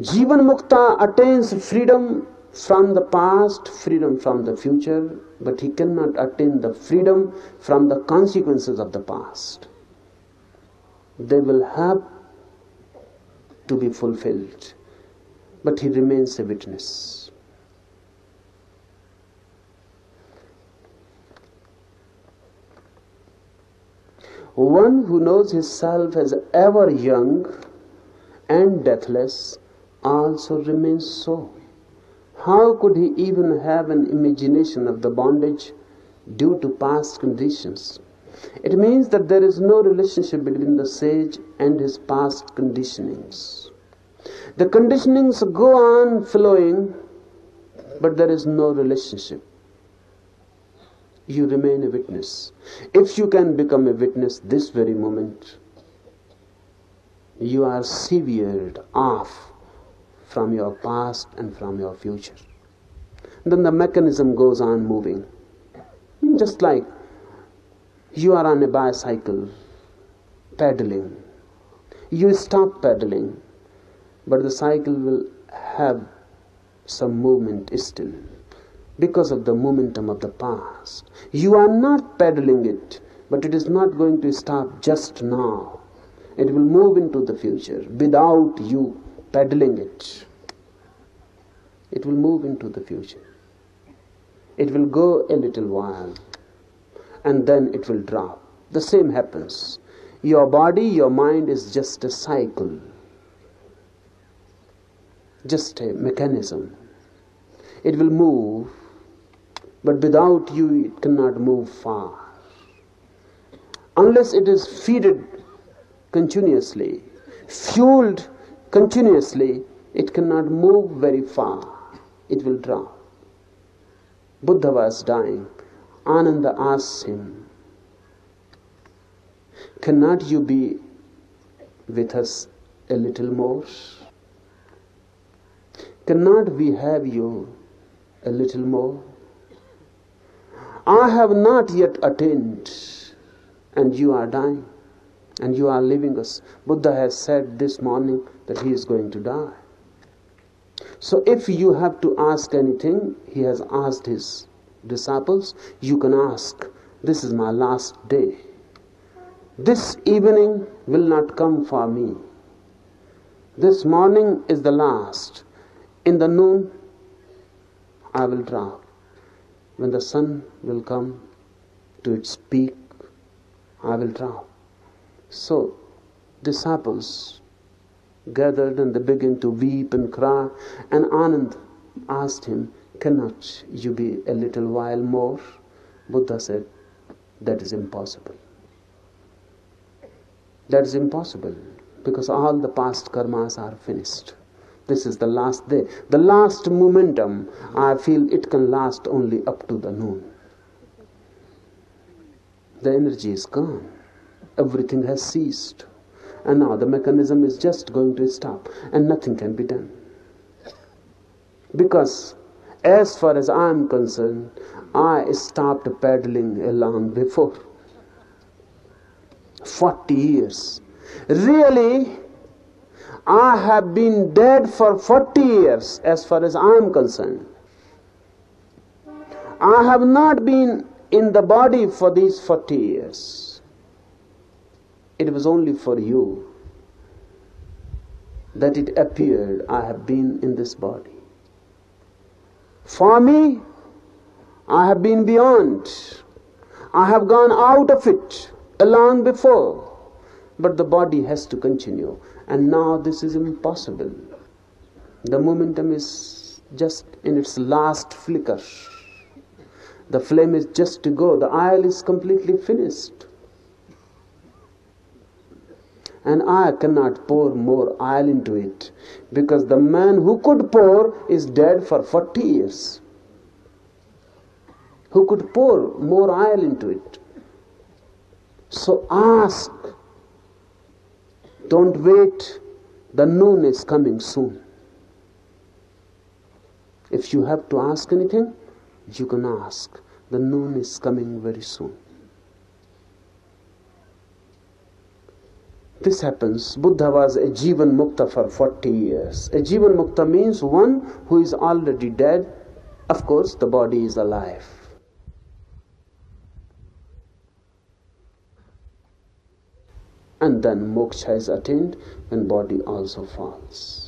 Jivan Mukta attains freedom from the past, freedom from the future, but he cannot attain the freedom from the consequences of the past. They will have to be fulfilled, but he remains a witness. One who knows himself as ever young and deathless also remains so. How could he even have an imagination of the bondage due to past conditions? It means that there is no relationship between the sage and his past conditionings. The conditionings go on flowing, but there is no relationship. You remain a witness. If you can become a witness this very moment, you are severed off from your past and from your future. Then the mechanism goes on moving. Just like you are on a bicycle pedaling. You stop pedaling, but the cycle will have some movement still because of the momentum of the past. You are not pedaling it, but it is not going to stop just now. It will move into the future without you pedaling it. It will move into the future. It will go a little while and then it will drop. The same happens. Your body, your mind is just a cycle, just a mechanism. It will move, but without you, it cannot move far. Unless it is fed continuously, fueled continuously, it cannot move very far. It will drop. Buddha was dying. Ananda asked him, Cannot you be with us a little more? Cannot we have you a little more? I have not yet attained, and you are dying, and you are leaving us. Buddha has said this morning that he is going to die. So if you have to ask anything, he has asked his disciples, you can ask, This is my last day. This evening will not come for me. This morning is the last. In the noon, I will drop. When the sun will come to its peak, I will drop. So, disciples gathered and they began to weep and cry. And Anand asked him, Cannot you be a little while more? Buddha said, That is impossible. That is impossible because all the past karmas are finished. This is the last day. The last momentum, I feel it can last only up to the noon. The energy is gone. Everything has ceased. And now the mechanism is just going to stop and nothing can be done. Because as far as I am concerned, I stopped pedaling long before. 40 years. Really, I have been dead for 40 years as far as I am concerned. I have not been in the body for these 40 years. It was only for you that it appeared I have been in this body. For me, I have been beyond. I have gone out of it a long before. But the body has to continue. And now this is impossible. The momentum is just in its last flicker. The flame is just to go. The oil is completely finished. And I cannot pour more oil into it because the man who could pour is dead for 40 years. Who could pour more oil into it? So ask. Don't wait. The noon is coming soon. If you have to ask anything, you can ask. The noon is coming very soon. This happens. Buddha was a Jivan Mukta for 40 years. A Jivan Mukta means one who is already dead. Of course, the body is alive. And then moksha is attained when body also falls.